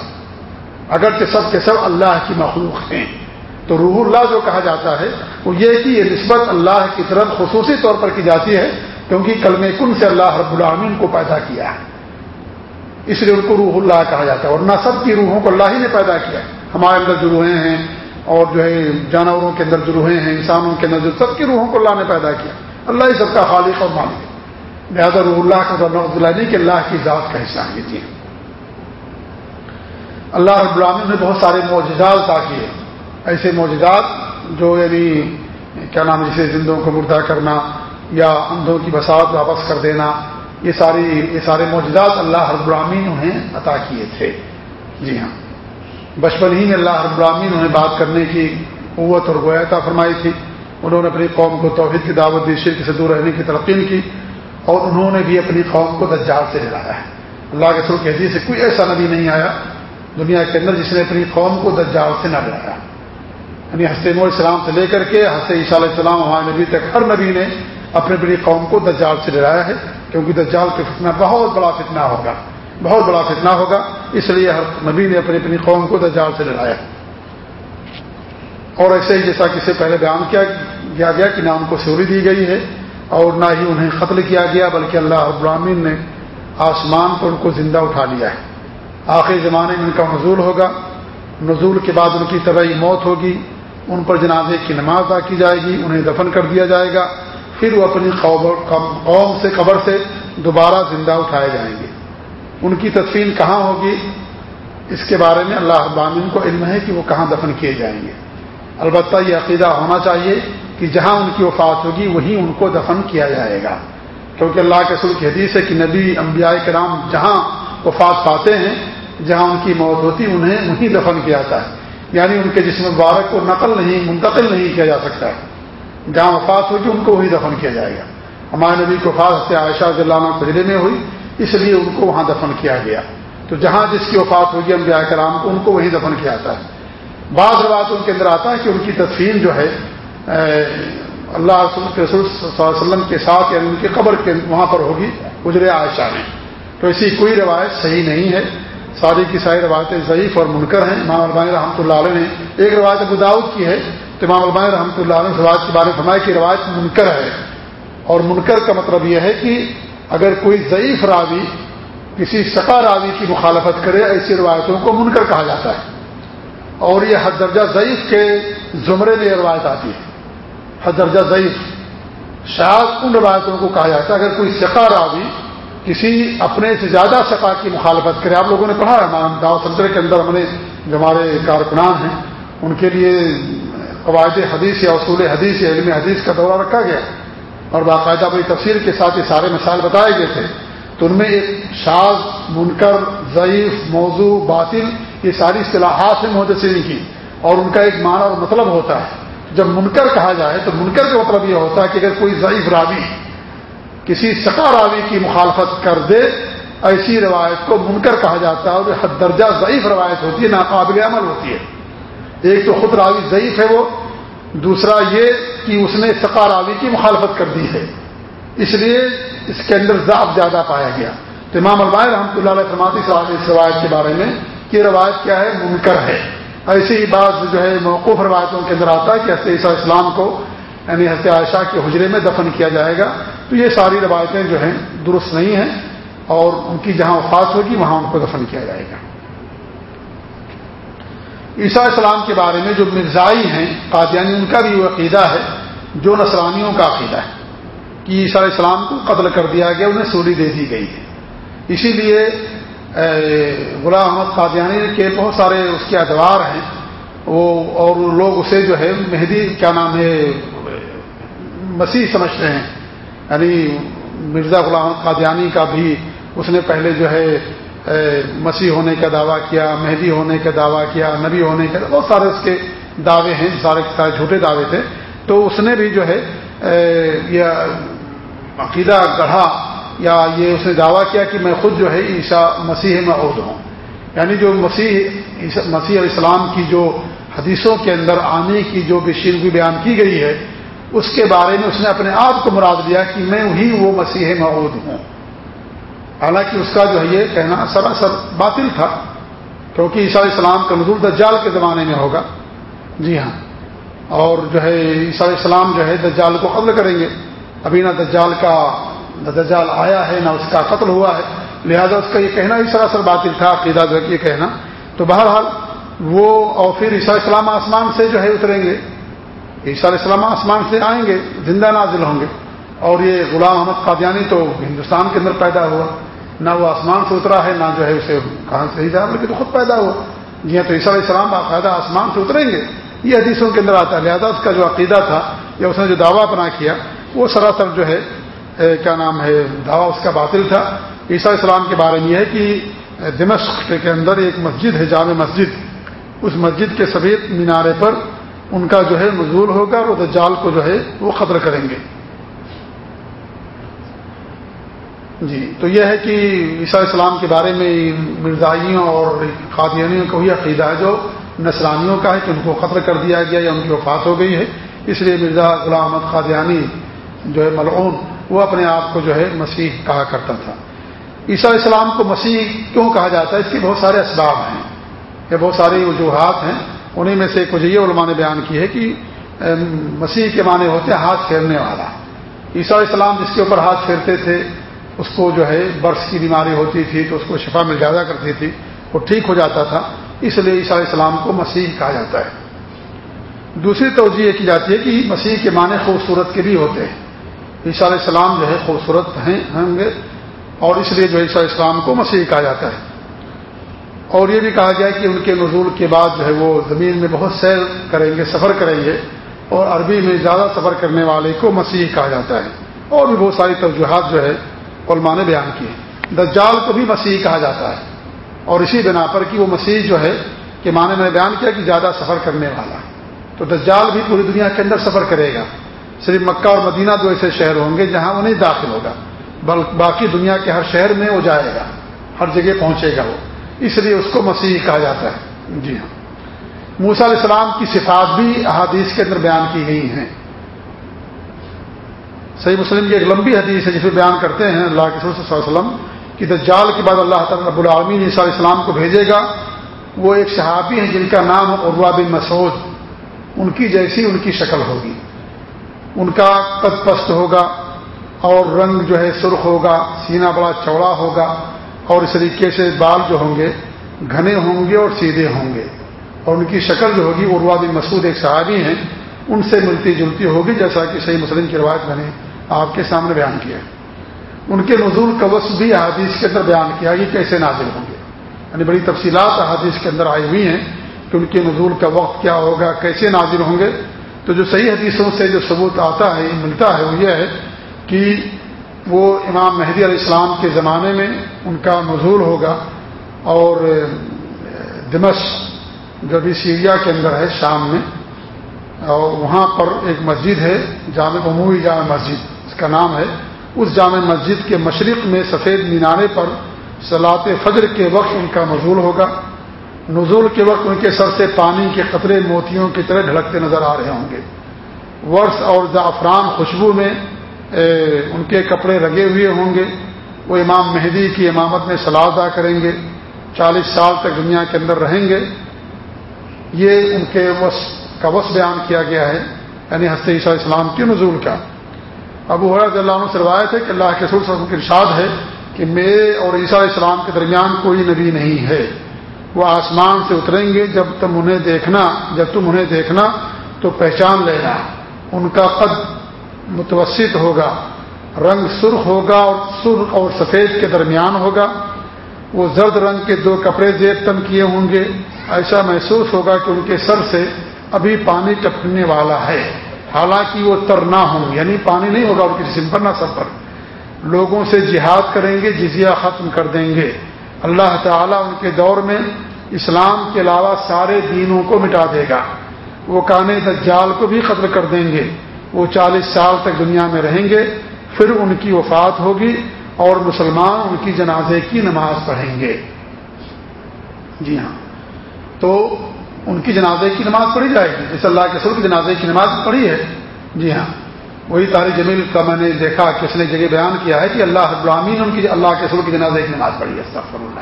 [SPEAKER 1] اگرچہ سب کے سب اللہ کی مخلوق ہیں۔ تو روح اللہ جو کہا جاتا ہے وہ یہ کہ یہ نسبت اللہ کی طرف خصوصی طور پر کی جاتی ہے، کیونکہ کلم کن سے اللہ رب العامین کو پیدا کیا ہے۔ اس لیے ان کو روح اللہ کہا جاتا ہے اور نہ سب کی روحوں کو اللہ ہی نے پیدا کیا ہمارے اندر جو روحیں ہیں اور جو ہے جانوروں کے اندر جو روحیں ہیں، انسانوں کے اندر جو سب کی روحوں کو اللہ نے پیدا کیا۔ اللہ ہی سب کا خالق اور مالک ہے۔ لہٰذا روح اللہ کا رحمۃ اللہ نہیں، کہ اللہ کی ذات کا حصہ یہ تھی اللہ رب العالمین نے بہت سارے معجزات عطا کیے۔ ایسے معجزات جو یعنی کیا نام جسے زندوں کو مردہ کرنا یا اندھوں کی بسات واپس کر دینا، یہ ساری، یہ سارے معجزات اللہ رب العامین انہیں عطا کیے تھے۔ جی ہاں۔ بچپن ہی میں اللہ رب العامین انہیں بات کرنے کی قوت اور گویتا فرمائی تھی۔ انہوں نے اپنی قوم کو توحید کی دعوت دی، شرک سے دور رہنے کی تلقین کی اور انہوں نے بھی اپنی قوم کو دجال سے ڈرایا ہے۔ اللہ کے سر حدیث سے کوئی ایسا نبی نہیں آیا دنیا کے اندر جس نے اپنی قوم کو دجال سے نہ ڈرایا یعنی حسین السلام سے لے کر کے حس عیسیٰ علیہ السلام ہمارے نبی تک، ہر نبی نے اپنے اپنی قوم کو دجال سے ڈرایا ہے، کیونکہ دجال کا فتنہ بہت بڑا فتنہ ہوگا، بہت بڑا فتنہ ہوگا، اس لیے ہر نبی نے اپنی اپنی قوم کو دجال سے ڈرایا اور ایسے ہی جیسا کہ سے پہلے بیان کیا گیا کہ نہ ان کو سوری دی گئی ہے اور نہ ہی انہیں قتل کیا گیا، بلکہ اللہ ابراہین نے آسمان پر ان کو زندہ اٹھا لیا ہے۔ آخری زمانے میں ان کا نزول ہوگا، نزول کے بعد ان کی طبعی موت ہوگی۔ ان پر جنازے کی نماز ادا کی جائے گی، انہیں دفن کر دیا جائے گا، پھر وہ اپنی قوم سے قبر سے دوبارہ زندہ اٹھائے جائیں گے۔ ان کی تدفین کہاں ہوگی؟ اس کے بارے میں اللہ ابامین کو علم ہے کہ وہ کہاں دفن کیے جائیں گے۔ البتہ یہ عقیدہ ہونا چاہیے کہ جہاں ان کی وفات ہوگی، وہیں ان کو دفن کیا جائے گا۔ کیونکہ اللہ کے سر کی حدیث ہے کہ نبی، انبیاء کرام جہاں وفات پاتے ہیں، جہاں ان کی موت ہوتی، انہیں وہیں دفن کیا جاتا ہے۔ یعنی ان کے جسم مبارک کو نقل نہیں، منتقل نہیں کیا جا سکتا ہے۔ جہاں وفات ہوگی ان کو وہی دفن کیا جائے گا۔ ہمارے نبی کو فاط سے عائشہ اللہ فضلے میں ہوئی، اس لیے ان کو وہاں دفن کیا گیا۔ تو جہاں جس کی وفات ہوگی انبیاء کرام کو ان کو وہیں دفن کیا جاتا ہے۔ بعض روایت ان کے اندر آتا ہے کہ ان کی تدفین جو ہے اللہ رسول صلی اللہ علیہ وسلم کے ساتھ یعنی ان کی قبر کے وہاں پر ہوگی گجرے عائشہ میں۔ تو ایسی کوئی روایت صحیح نہیں ہے۔ ساری کی ساری روایتیں ضعیف اور منکر ہیں۔ امام البانی رحمۃ اللہ علیہ نے ایک روایت ابوداؤد کی ہے تو امام البانی رحمۃ اللہ علیہ نے روایت کے بارے میں فرمایا کہ روایت منکر ہے۔ اور منکر کا مطلب یہ ہے کہ اگر کوئی ضعیف راوی کسی سقا راوی کی مخالفت کرے، ایسی روایتوں کو منکر کہا جاتا ہے۔ اور یہ حد درجہ ضعیف کے زمرے میں یہ روایت آتی ہے۔ حد درجہ ضعیف شاید ان روایتوں کو کہا جاتا ہے۔ اگر کوئی سقا راوی کسی اپنے سے زیادہ سقا کی مخالفت کرے۔ آپ لوگوں نے پڑھا ہے داؤ سنتر کے اندر ہم نے جو ہمارے کارکنان ہیں، ان کے لیے قواعد حدیث یا اصول حدیث یا علم حدیث کا دورہ رکھا گیا۔ اور باقاعدہ بڑی تفصیل کے ساتھ یہ سارے مثال بتائے گئے تھے۔ تو ان میں ایک شاز منکر، ضعیف، موضوع، باطل، یہ ساری اصطلاحات ہیں، محدثین کی۔ اور ان کا ایک معنی اور مطلب ہوتا ہے۔ جب منکر کہا جائے تو منکر کا مطلب یہ ہوتا ہے کہ اگر کوئی ضعیف راوی کسی سکا راوی کی مخالفت کر دے، ایسی روایت کو منکر کہا جاتا ہے اور حد درجہ ضعیف روایت ہوتی ہے، ناقابل عمل ہوتی ہے۔ ایک تو خود راوی ضعیف ہے وہ، دوسرا یہ کہ اس نے سکا راوی کی مخالفت کر دی ہے۔ اس لیے اس کے اندر ضعف زیادہ پایا گیا۔ تو امام البائے رحمۃ اللہ علیہ فرماتی اس روایت کے بارے میں کہ روایت کیا ہے؟ منکر ہے۔ ایسی ہی بات جو ہے موقف روایتوں کے اندر آتا ہے کہ حضرت عیسیٰ اسلام کو یعنی حضرت عائشہ کے حجرے میں دفن کیا جائے گا۔ تو یہ ساری روایتیں جو ہیں درست نہیں ہیں اور ان کی جہاں وفات ہوگی وہاں ان کو دفن کیا جائے گا۔ عیسیٰ اسلام کے بارے میں جو مرزائی ہیں، قادیانی، ان کا بھی وہ عقیدہ ہے، جو نصرانیوں کا عقیدہ ہے کہ عیسیٰ اسلام کو قتل کر دیا گیا، انہیں سولی دے دی گئی ہے۔ اسی لیے غلام احمد قادیانی کے بہت سارے اس کے ادوار ہیں۔ وہ اور لوگ اسے جو ہے، مہدی، کیا نام ہے، مسیح سمجھتے ہیں۔ یعنی مرزا غلام قادیانی کا بھی اس نے پہلے جو ہے مسیح ہونے کا دعویٰ کیا، مہدی ہونے کا دعویٰ کیا، نبی ہونے کا، بہت سارے اس کے دعوے ہیں، سارے سارے جھوٹے دعوے تھے۔ تو اس نے بھی جو ہے یہ عقیدہ گڑھا یا یہ اس نے دعویٰ کیا کہ میں خود جو ہے عیسیٰ مسیح معود ہوں۔ یعنی جو مسیح مسیح علیہ السلام کی جو حدیثوں کے اندر آنے کی جو بشیرگی بیان کی گئی ہے اس کے بارے میں اس نے اپنے آپ کو مراد لیا کہ میں وہی وہ مسیح معود ہوں۔ حالانکہ اس کا جو ہے یہ کہنا سراسر باطل تھا، کیونکہ عیسیٰ علیہ السلام کا نظور دجال کے زمانے میں ہوگا۔ جی ہاں۔ اور جو ہے عیسیٰ علیہ السلام جو ہے دجال کو قتل کریں گے۔ ابھی نہ دجال کا نہ دجال آیا ہے، نہ اس کا قتل ہوا ہے۔ لہذا اس کا یہ کہنا ہی سراسر باطل تھا، عقیدہ جو یہ کہنا۔ تو بہرحال وہ اور پھر عیسیٰ السلام آسمان سے جو ہے اتریں گے۔ عیسیٰ علیہ السلام آسمان سے آئیں گے، زندہ نازل ہوں گے۔ اور یہ غلام احمد قادیانی تو ہندوستان کے اندر پیدا ہوا۔ نہ وہ آسمان سے اترا ہے، نہ جو ہے اسے کہاں سے ہی جا بلکہ تو خود پیدا ہوا۔ جی ہاں تو عیسیٰ علیہ السلام باقاعدہ آسمان سے اتریں گے۔ یہ حدیثوں کے اندر آتا ہے۔ لہٰذا اس کا جو عقیدہ تھا، یا اس نے جو دعویٰ اپنا کیا، وہ سراسر جو ہے کیا نام ہے، دعویٰ اس کا باطل تھا۔ عیسیٰ السلام کے بارے میں یہ ہے کہ دمشق کے اندر ایک مسجد ہے، جامع مسجد۔ اس مسجد کے سفید مینارے پر ان کا جو ہے مزدور ہوگا اور دجال کو جو ہے وہ خطر کریں گے۔ جی تو یہ ہے کہ عیسیٰ السلام کے بارے میں مرزائیوں اور قادیانیوں کو یہ عقیدہ ہے جو نسرانیوں کا ہے کہ ان کو قتل کر دیا گیا یا ان کی وفات ہو گئی ہے۔ اس لیے مرزا غلام احمد قادیانی جو ہے ملعون، وہ اپنے آپ کو جو ہے مسیح کہا کرتا تھا۔ عیسیٰ السلام کو مسیح کیوں کہا جاتا ہے؟ اس کے بہت سارے اسباب ہیں یہ بہت ساری وجوہات ہیں۔ انہیں میں سے کچھ یہ علماء نے بیان کی ہے کہ مسیح کے معنی ہوتے ہیں ہاتھ پھیرنے والا۔ عیسیٰ السلام جس کے اوپر ہاتھ پھیرتے تھے، اس کو جو ہے برس کی بیماری ہوتی تھی تو اس کو شفا مل جایا کرتی تھی، وہ ٹھیک ہو جاتا تھا۔ اس لیے عیسیٰ علیہ السلام کو مسیح کہا جاتا ہے۔ دوسری توجہ یہ کی جاتی ہے کہ مسیح کے معنی خوبصورت کے بھی ہوتے ہیں۔ عیسیٰ علیہ السلام جو ہے خوبصورت ہیں، ہوں گے۔ اور اس لیے جو عیسیٰ علیہ السلام کو مسیح کہا جاتا ہے۔ اور یہ بھی کہا گیا کہ ان کے نزول کے بعد جو ہے وہ زمین میں بہت سیر کریں گے، سفر کریں گے اور عربی میں زیادہ سفر کرنے والے کو مسیح کہا جاتا ہے۔ اور بھی بہت ساری توجہات جو ہے علماء نے بیان کیے دجال کو بھی مسیح کہا جاتا ہے۔ اور اسی بنا پر کہ وہ مسیح جو ہے، کہ معنی میں بیان کیا کہ زیادہ سفر کرنے والا۔ تو دجال بھی پوری دنیا کے اندر سفر کرے گا۔ صرف مکہ اور مدینہ دو ایسے شہر ہوں گے جہاں وہ نہیں داخل ہوگا بلکہ باقی دنیا کے ہر شہر میں وہ جائے گا، ہر جگہ پہنچے گا وہ۔ اس لیے اس کو مسیح کہا جاتا ہے۔ جی ہاں۔ موسا علیہ السلام کی صفات بھی احادیث کے اندر بیان کی گئی ہیں۔ صحیح مسلم کی ایک لمبی حدیث ہے جس میں بیان کرتے ہیں اللہ کے صلی اللہ علیہ وسلم کہ دجال کے بعد اللہ تعالیٰ رب العالمین عیسیٰ علیہ السلام کو بھیجے گا۔ وہ ایک صحابی ہیں جن کا نام عروا بن مسعود۔ ان کی جیسی ان کی شکل ہوگی۔ ان کا قد پست ہوگا اور رنگ جو ہے سرخ ہوگا، سینہ بڑا چوڑا ہوگا۔ اور اس طریقے سے بال جو ہوں گے، گھنے ہوں گے اور سیدھے ہوں گے۔ اور ان کی شکل جو ہوگی عروا بن مسعود ایک صحابی ہیں، ان سے ملتی جلتی ہوگی، جیسا کہ صحیح مسلم کی روایت میں نے آپ کے سامنے بیان کیا ان کے نزول کا وصف بھی احادیث کے اندر بیان کیا کہ کیسے نازل ہوں گے؟ یعنی بڑی تفصیلات احادیث کے اندر آئی ہوئی ہیں کہ ان کے نزول کا وقت کیا ہوگا، کیسے نازل ہوں گے۔ تو جو صحیح حدیثوں سے جو ثبوت آتا ہے، ملتا ہے وہ یہ ہے کہ وہ امام مہدی علیہ السلام کے زمانے میں ان کا نزول ہوگا اور دمش جو بھی سیریا کے اندر ہے شام میں، اور وہاں پر ایک مسجد ہے، جامع عموی جامع مسجد، اس کا نام ہے۔ اس جامع مسجد کے مشرق میں سفید مینارے پر سلاط فجر کے وقت ان کا نزول ہوگا۔ نزول کے وقت ان کے سر سے پانی کے قطرے موتیوں کی طرح ڈھڑکتے نظر آ رہے ہوں گے۔ ورس اور زعفران خوشبو میں ان کے کپڑے رگے ہوئے ہوں گے۔ وہ امام مہدی کی امامت میں سلاد ادا کریں گے۔ چالیس سال تک دنیا کے اندر رہیں گے۔ یہ ان کے وس، کا وس بیان کیا گیا ہے۔ یعنی حضرت عیسیٰ اسلام کے نزول کا۔ ابو حرض اللہ عنہ سے روایت ہے کہ اللہ کے سر کی ارشاد ہے کہ میرے اور عیسیٰ علیہ السلام کے درمیان کوئی نبی نہیں ہے۔ وہ آسمان سے اتریں گے۔ جب تم انہیں دیکھنا، جب تم انہیں دیکھنا تو پہچان لینا۔ ان کا قد متوسط ہوگا، رنگ سرخ ہوگا اور سرخ اور سفید کے درمیان ہوگا۔ وہ زرد رنگ کے دو کپڑے زیب تن کیے ہوں گے۔ ایسا محسوس ہوگا کہ ان کے سر سے ابھی پانی ٹپکنے والا ہے۔ حالانکہ وہ تر نہ ہوں یعنی پانی نہیں ہوگا اور کسی سمپر نہ سفر لوگوں سے جہاد کریں گے، جزیہ ختم کر دیں گے۔ اللہ تعالیٰ ان کے دور میں اسلام کے علاوہ سارے دینوں کو مٹا دے گا۔ وہ کانے دجال کو بھی ختم کر دیں گے۔ وہ چالیس سال تک دنیا میں رہیں گے، پھر ان کی وفات ہوگی اور مسلمان ان کی جنازے کی نماز پڑھیں گے۔ جی ہاں۔ تو ان کی جنازے کی نماز پڑھی جائے گی، جیسے اللہ کے سر کی جنازے کی نماز پڑھی ہے۔ جی ہاں۔ وہی تاری جمیل کا میں نے دیکھا کہ اس نے جگہ بیان کیا ہے کہ اللہ ابراہین ان کی اللہ کے سر کی جنازے کی نماز پڑھی ہے سفر اللہ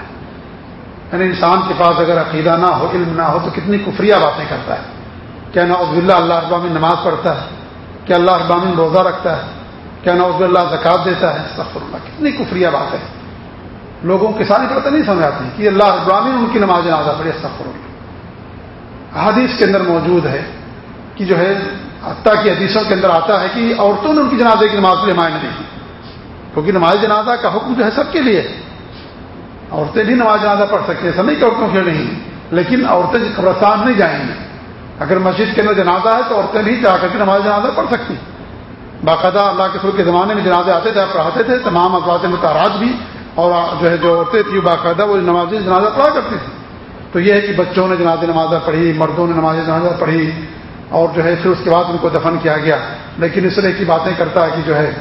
[SPEAKER 1] یعنی انسان کے پاس اگر عقیدہ نہ ہو، علم نہ ہو، تو کتنی کفریہ باتیں کرتا ہے۔ کیا نوز اللہ اللہ ابامین نماز پڑھتا ہے۔ کیا اللہ ابامین روزہ رکھتا ہے کیا نوز اللہ زکات دیتا ہے سفر اللہ کتنی کفریہ بات ہے۔ لوگوں کے ساری پتہ نہیں سمجھ آتی کہ اللہ ابراہین ان کی نماز جنازہ پڑھی سفر اللہ حدیث کے اندر موجود ہے کہ جو ہے، حتیٰ کی حدیثوں کے اندر آتا ہے کہ عورتوں نے ان کی جنازے کی نماز کے لیے معنی نہیں کیونکہ نماز جنازہ کا حکم جو ہے سب کے لیے۔ عورتیں بھی نماز جنازہ پڑھ سکتی ہیں، ایسا نہیں کہ عورتوں کے نہیں، لیکن عورتیں قبرستان نہیں جائیں گی۔ اگر مسجد کے اندر جنازہ ہے تو عورتیں بھی جا کر کے نماز جنازہ پڑھ سکتی۔ باقاعدہ اللہ کے سر کے زمانے میں جنازے آتے تھے پڑھاتے تھے، تمام افراد متحرات بھی اور جو ہے جو عورتیں تھیں، باقاعدہ وہ نماز جنازہ پڑھا کرتی تھی تو یہ ہے کہ بچوں نے جناز نمازہ پڑھی، مردوں نے نماز جنازہ پڑھی اور جو ہے پھر اس کے بعد ان کو دفن کیا گیا۔ لیکن اس طرح کی باتیں کرتا ہے کہ جو ہے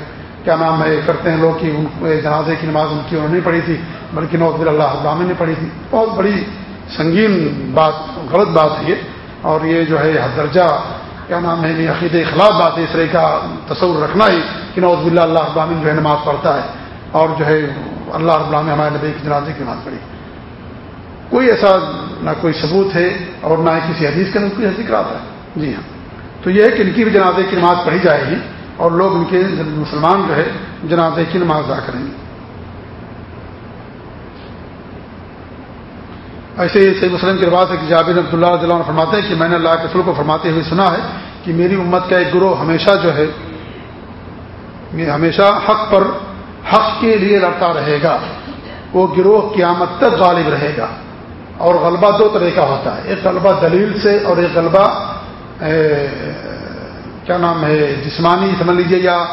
[SPEAKER 1] کیا نام ہے، کرتے ہیں لوگ کہ ان جنازے کی نماز ان کی انہوں نے پڑھی تھی، بلکہ نوز اللہ ابامن نے پڑھی تھی۔ بہت بڑی سنگین بات، غلط بات ہے یہ۔ اور یہ جو ہے درجہ، کیا نام ہے عقید اخلاق بات ہے، اس طرح کا تصور رکھنا ہی کہ نوز اللہ اللہ ابامن جو ہے نماز پڑھتا ہے اور جو ہے اللہ ابام ہمارے نبی کی جنازے کی نماز پڑھی۔ کوئی ایسا نہ کوئی ثبوت ہے اور نہ ہی کسی حدیث کے اندر کوئی حدیث ہے۔ جی ہاں۔ تو یہ ہے کہ ان کی بھی جنازے کی نماز پڑھی جائے گی اور لوگ ان کے مسلمان جو ہے جنازے کی نماز ادا کریں گے۔ ایسے ہی مسلم کی بات ہے کہ جابر عبداللہ اللہ عنہ فرماتے ہیں کہ میں نے اللہ کے کو فرماتے ہوئے سنا ہے کہ میری امت کا ایک گروہ ہمیشہ جو ہے ہمیشہ حق پر حق کے لیے لڑتا رہے گا۔ وہ گروہ قیامت تک غالب رہے گا۔ اور غلبہ دو طرح کا ہوتا ہے۔ ایک غلبہ دلیل سے اور ایک غلبہ کیا نام ہے، جسمانی، سمجھ لیجیے یا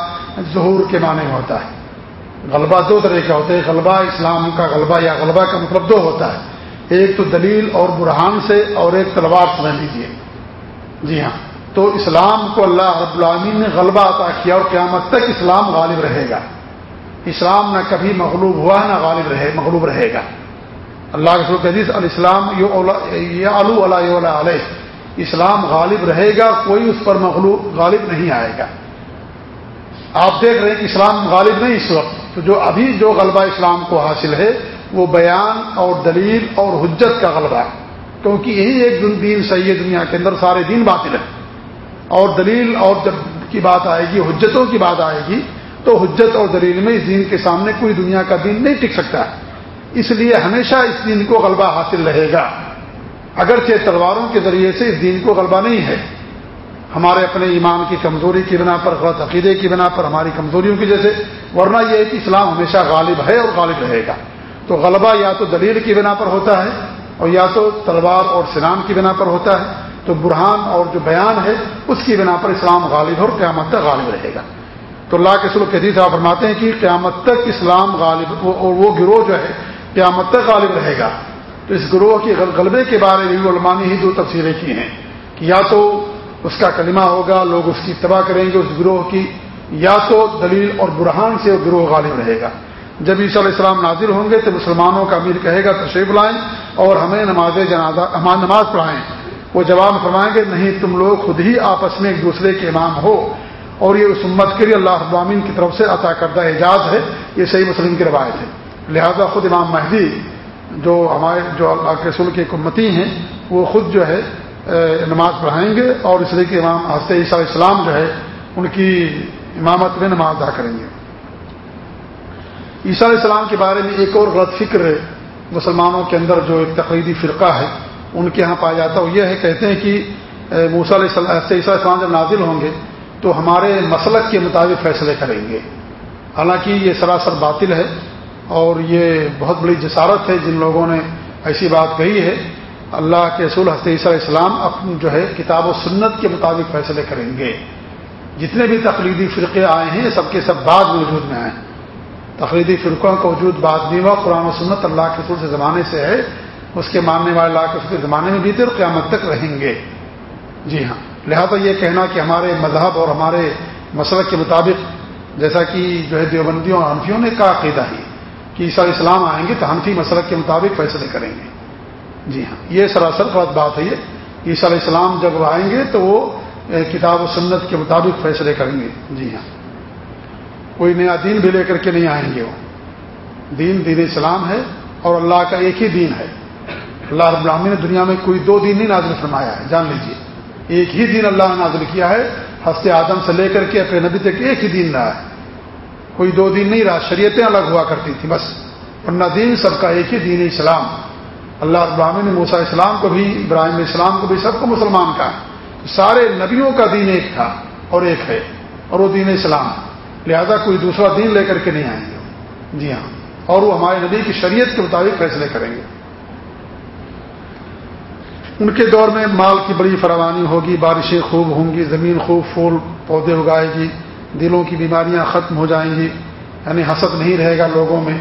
[SPEAKER 1] ظہور کے معنی میں ہوتا ہے۔ غلبہ دو طرح کا ہوتا ہے۔ غلبہ اسلام کا غلبہ یا غلبہ کا مطلب دو ہوتا ہے۔ ایک تو دلیل اور برہان سے اور ایک تلوار سمجھ لیجیے جی ہاں۔ تو اسلام کو اللہ رب العالمین نے غلبہ عطا کیا اور قیامت تک اسلام غالب رہے گا۔ اسلام نہ کبھی مغلوب ہوا ہے نہ غالب رہے، مغلوب رہے گا۔ اللہ کے سلوک حدیث، الاسلام یہ آلو علیہ۔ اسلام غالب رہے گا، کوئی اس پر مغلوب غالب نہیں آئے گا۔ آپ دیکھ رہے ہیں کہ اسلام غالب نہیں اس وقت۔ تو جو ابھی جو غلبہ اسلام کو حاصل ہے وہ بیان اور دلیل اور حجت کا غلبہ ہے۔ کیونکہ یہی ایک دن دین صحیح ہے، دنیا کے اندر سارے دین باطل ہیں۔ اور دلیل اور جب کی بات آئے گی، حجتوں کی بات آئے گی، تو حجت اور دلیل میں اس دین کے سامنے کوئی دنیا کا دین نہیں ٹک سکتا۔ اس لیے ہمیشہ اس دین کو غلبہ حاصل رہے گا۔ اگرچہ تلواروں کے ذریعے سے اس دین کو غلبہ نہیں ہے۔ ہمارے اپنے ایمان کی کمزوری کی بنا پر، غلط عقیدے کی بنا پر، ہماری کمزوریوں کی جیسے۔ ورنہ یہ ہے کہ اسلام ہمیشہ غالب ہے اور غالب رہے گا۔ تو غلبہ یا تو دلیل کی بنا پر ہوتا ہے اور یا تو تلوار اور سلام کی بنا پر ہوتا ہے، تو برہان اور جو بیان ہے، اس کی بنا پر اسلام غالب اور قیامت تک غالب رہے گا۔ تو اللہ کے سلو کے صاحب فرماتے ہیں کہ قیامت تک اسلام غالب اور وہ گروہ جو ہے، قیامت تک غالب رہے گا۔ تو اس گروہ کے غلبے کے بارے میں علماء نے ہی دو تفصیلیں کی ہیں کہ یا تو اس کا کلمہ ہوگا، لوگ اس کی اتباع کریں گے اس گروہ کی، یا تو دلیل اور برہان سے وہ گروہ غالب رہے گا۔ جب عیسی علیہ السلام نازل ہوں گے تو مسلمانوں کا امیر کہے گا تشریف لائیں اور ہمیں نماز جنازہ ہمارا نماز پڑھائیں۔ وہ جواب فرمائیں گے، نہیں، تم لوگ خود ہی آپس میں ایک دوسرے کے امام ہو اور یہ اس امت کے لیے اللہ ابامین کی طرف سے عطا کردہ اعجاز ہے، یہ صحیح مسلم کی روایت ہے۔ لہذا خود امام مہدی جو ہمارے جو اللہ کے رسول کی حکومتی ہیں، وہ خود جو ہے نماز پڑھائیں گے اور اس لیے کہ امام حضرت عیسیٰ علیہ السلام جو ہے، ان کی امامت میں نماز ادا کریں گے۔ عیسیٰ علیہ السلام کے بارے میں ایک اور غلط فکر ہے، مسلمانوں کے اندر جو ایک تقریدی فرقہ ہے، ان کے یہاں پایا جاتا ہے۔ وہ یہ ہے، کہتے ہیں کہ موسیٰ علیہ السلام عیسیٰ السلام جب نازل ہوں گے، تو ہمارے مسلک کے مطابق فیصلے کریں گے۔ حالانکہ یہ سراسر باطل ہے اور یہ بہت بڑی جسارت ہے، جن لوگوں نے ایسی بات کہی ہے۔ اللہ کے رسول حسط علیہ السلام اپنی جو ہے، کتاب و سنت کے مطابق فیصلے کریں گے۔ جتنے بھی تقلیدی فرقے آئے ہیں، سب کے سب بعد وجود میں آئے ہیں۔ تقلیدی فرقوں کا وجود بعد نہیں ہوا، قرآن و سنت اللہ کے رسول سے زمانے سے ہے، اس کے ماننے والے اللہ کے رسول کے زمانے میں بھی تھے اور قیامت تک رہیں گے۔ جی ہاں۔ لہذا یہ کہنا کہ ہمارے مذہب اور ہمارے مسلک کے مطابق جیسا کہ جو ہے دیوبندیوں اور حنفیوں نے کہا، عقیدہ ہی کہ عیسیٰ اسلام آئیں گے تو حنفی مسلک کے مطابق فیصلے کریں گے۔ جی ہاں۔ یہ سراسر غلط بات ہے یہ۔ عیسیٰ علیہ السلام جب آئیں گے تو وہ کتاب و سنت کے مطابق فیصلے کریں گے۔ جی ہاں۔ کوئی نیا دین بھی لے کر کے نہیں آئیں گے وہ۔ دین دین اسلام ہے اور اللہ کا ایک ہی دین ہے۔ اللہ رب العالمین نے دنیا میں کوئی دو دین نہیں نازل فرمایا ہے، جان لیجیے ایک ہی دین اللہ نے نازل کیا ہے ہست آدم سے لے کر کے اپنے نبی تک ایک ہی دین رہا ہے۔ کوئی دو دین نہیں رہا، شریعتیں الگ ہوا کرتی تھی بس۔ ورنہ دین سب کا ایک ہی دین اسلام۔ اللہ ابراہین نے موسا اسلام کو بھی، ابراہیم اسلام کو بھی، سب کو مسلمان کا سارے نبیوں کا دین ایک تھا اور ایک ہے اور وہ دین اسلام۔ لہذا کوئی دوسرا دین لے کر کے نہیں آئیں گے۔ جی ہاں۔ اور وہ ہمارے نبی کی شریعت کے مطابق فیصلے کریں گے۔ ان کے دور میں مال کی بڑی فراوانی ہوگی، بارشیں خوب ہوں گی، زمین خوب پھول پودے اگائے گی، دلوں کی بیماریاں ختم ہو جائیں گی۔ یعنی حسد نہیں رہے گا لوگوں میں،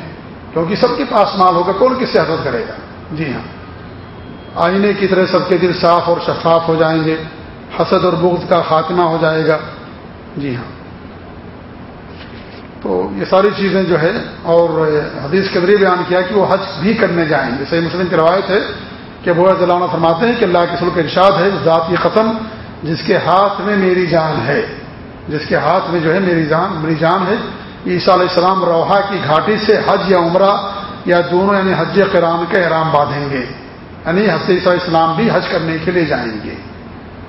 [SPEAKER 1] کیونکہ سب کے پاس مال ہوگا، کون کس سے حسد کرے گا؟ جی ہاں۔ آئینے کی طرح سب کے دل صاف اور شفاف ہو جائیں گے، حسد اور بغض کا خاتمہ ہو جائے گا۔ جی ہاں۔ تو یہ ساری چیزیں جو ہے اور حدیث کے ذریعے بیان کیا کہ وہ حج بھی کرنے جائیں۔ گے صحیح مسلم کی روایت ہے کہ وہ جلانہ فرماتے ہیں کہ اللہ کے سلو کے ارشاد ہے ذات یہ ختم جس کے ہاتھ میں میری جان ہے۔ جس کے ہاتھ میں جو ہے میری جان میری جان ہے۔ عیسیٰ علیہ السلام روحا کی گھاٹی سے حج یا عمرہ یا دونوں یعنی حج کرام کے احرام باندھیں گے۔ یعنی حضرت عیسیٰ اسلام بھی حج کرنے کے لیے جائیں گے۔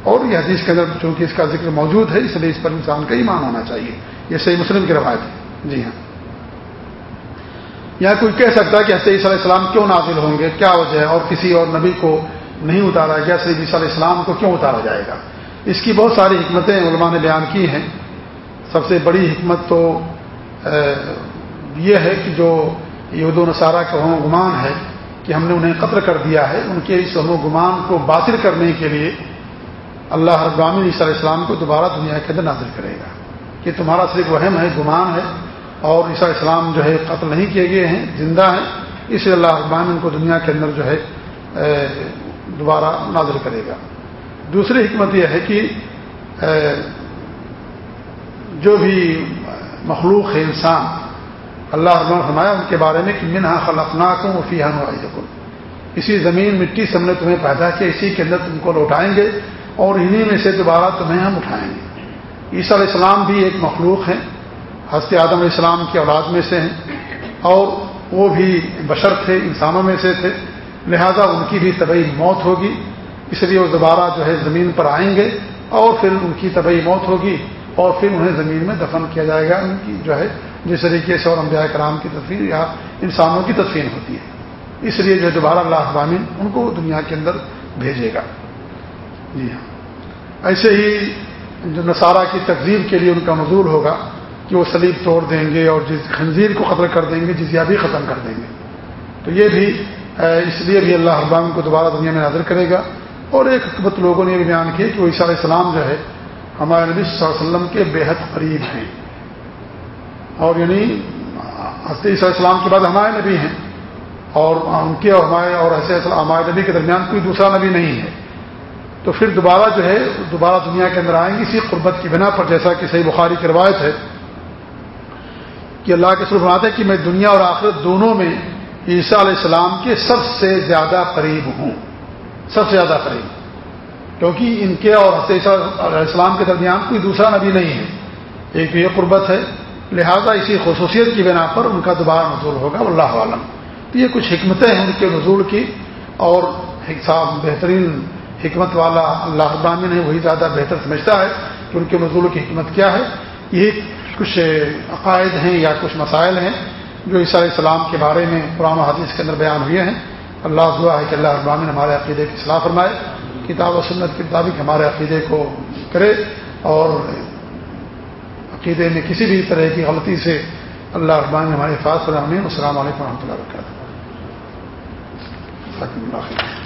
[SPEAKER 1] اور یہ حدیث کے اندر چونکہ اس کا ذکر موجود ہے، اس لیے اس پر انسان کا ایمان ہونا چاہیے۔ یہ صحیح مسلم کی روایت ہے۔ جی ہاں۔ یا کوئی کہہ سکتا ہے کہ حضرت عیسیٰ علیہ السلام کیوں نازل ہوں گے؟ کیا وجہ ہے؟ اور کسی اور نبی کو نہیں اتارا گیا؟ صرف عیسیٰ علیہ السلام کو کیوں اتارا جائے گا؟ اس کی بہت ساری حکمتیں علماء نے بیان کی ہیں۔ سب سے بڑی حکمت تو یہ ہے کہ جو یہود و نصارہ کا ہم گمان ہے کہ ہم نے انہیں قطر کر دیا ہے، ان کے اس و گمان کو باطل کرنے کے لیے اللہ ابراہین عیسیٰ علیہ السلام کو دوبارہ دنیا کے اندر نازل کرے گا۔ کہ تمہارا صرف وہم ہے، گمان ہے اور عیسیٰ السلام جو ہے قتل نہیں کیے گئے ہیں، زندہ ہیں۔ اس لیے اللہ ابراہین ان کو دنیا کے اندر جو ہے دوبارہ نازل کرے گا۔ دوسری حکمت یہ ہے کہ جو بھی مخلوق ہے انسان، اللہ عنہ فرمایا ان کے بارے میں کہ منہا خلفنا کو فی حن اسی زمین مٹی سے ہم نے تمہیں پیدا کیا، اسی کے اندر تم کو لوٹائیں گے اور انہی میں سے دوبارہ تمہیں ہم اٹھائیں گے۔ عیسیٰ علیہ السلام بھی ایک مخلوق ہیں۔ حضرت آدم علیہ السلام کی اولاد میں سے ہیں اور وہ بھی بشر تھے، انسانوں میں سے تھے۔ لہذا ان کی بھی طبعی موت ہوگی۔ اس لیے وہ دوبارہ جو ہے زمین پر آئیں گے اور پھر ان کی طبعی موت ہوگی اور پھر انہیں زمین میں دفن کیا جائے گا۔ ان کی جو ہے جس طریقے سے اور انبیاء کرام کی تصویر یا انسانوں کی تصویر ہوتی ہے۔ اس لیے جو ہے دوبارہ اللہ ابامین ان کو دنیا کے اندر بھیجے گا۔ جی ہاں۔ ایسے ہی جو نصارہ کی تقزیب کے لیے ان کا مزور ہوگا۔ کہ وہ سلیب توڑ دیں گے اور جس خنزیر کو قتل کر دیں گے جزیا بھی ختم کر دیں گے۔ تو یہ بھی اس لیے بھی اللہ ابام کو دوبارہ دنیا میں نظر کرے گا۔ اور ایک حکمت لوگوں نے یہ بیان کیا کہ وہ عیسیٰ علیہ السلام جو ہے، ہمارے نبی صلی اللہ علیہ وسلم کے بے حد قریب ہیں۔ اور یعنی حضرت عیسیٰ السلام کے بعد ہمارے نبی ہیں۔ اور ان کے اور ہمارے اور ہمارے نبی کے درمیان کوئی دوسرا نبی نہیں ہے۔ تو پھر دوبارہ جو ہے، دوبارہ دنیا کے اندر آئیں گے اسی قربت کی بنا پر، جیسا کہ صحیح بخاری کی روایت ہے۔ کہ اللہ کے سرف بناتے ہیں کہ میں دنیا اور آخرت دونوں میں عیسیٰ علیہ السلام کے سب سے زیادہ قریب ہوں۔ سب سے زیادہ قریب۔ کیونکہ ان کے اور حضرت علیہ السلام کے درمیان کوئی دوسرا نبی نہیں ہے۔ ایک تو یہ قربت ہے۔ لہذا اسی خصوصیت کی بنا پر ان کا دوبارہ نزول ہوگا۔ اللہ عالم تو یہ کچھ حکمتیں ہیں ان کے نزول کی۔ اور بہترین حکمت والا اللہ ابامن ہے، وہی زیادہ بہتر سمجھتا ہے کہ ان کے نزول کی حکمت کیا ہے۔ یہ کچھ عقائد ہیں یا کچھ مسائل ہیں جو عیسیٰ علیہ السلام کے بارے میں قرآن و حدیث کے اندر بیان ہوئے ہیں۔ اللہ دعا ہے کہ اللہ ابامن ہمارے عقیدے کی صلاح فرمائے، کتاب و سنت کے مطابق ہمارے عقیدے کو کرے اور عقیدے میں کسی بھی طرح کی غلطی سے اللہ اقبال نے ہمارے فاص السلام علیکم و رحمۃ اللہ وبرکاتہ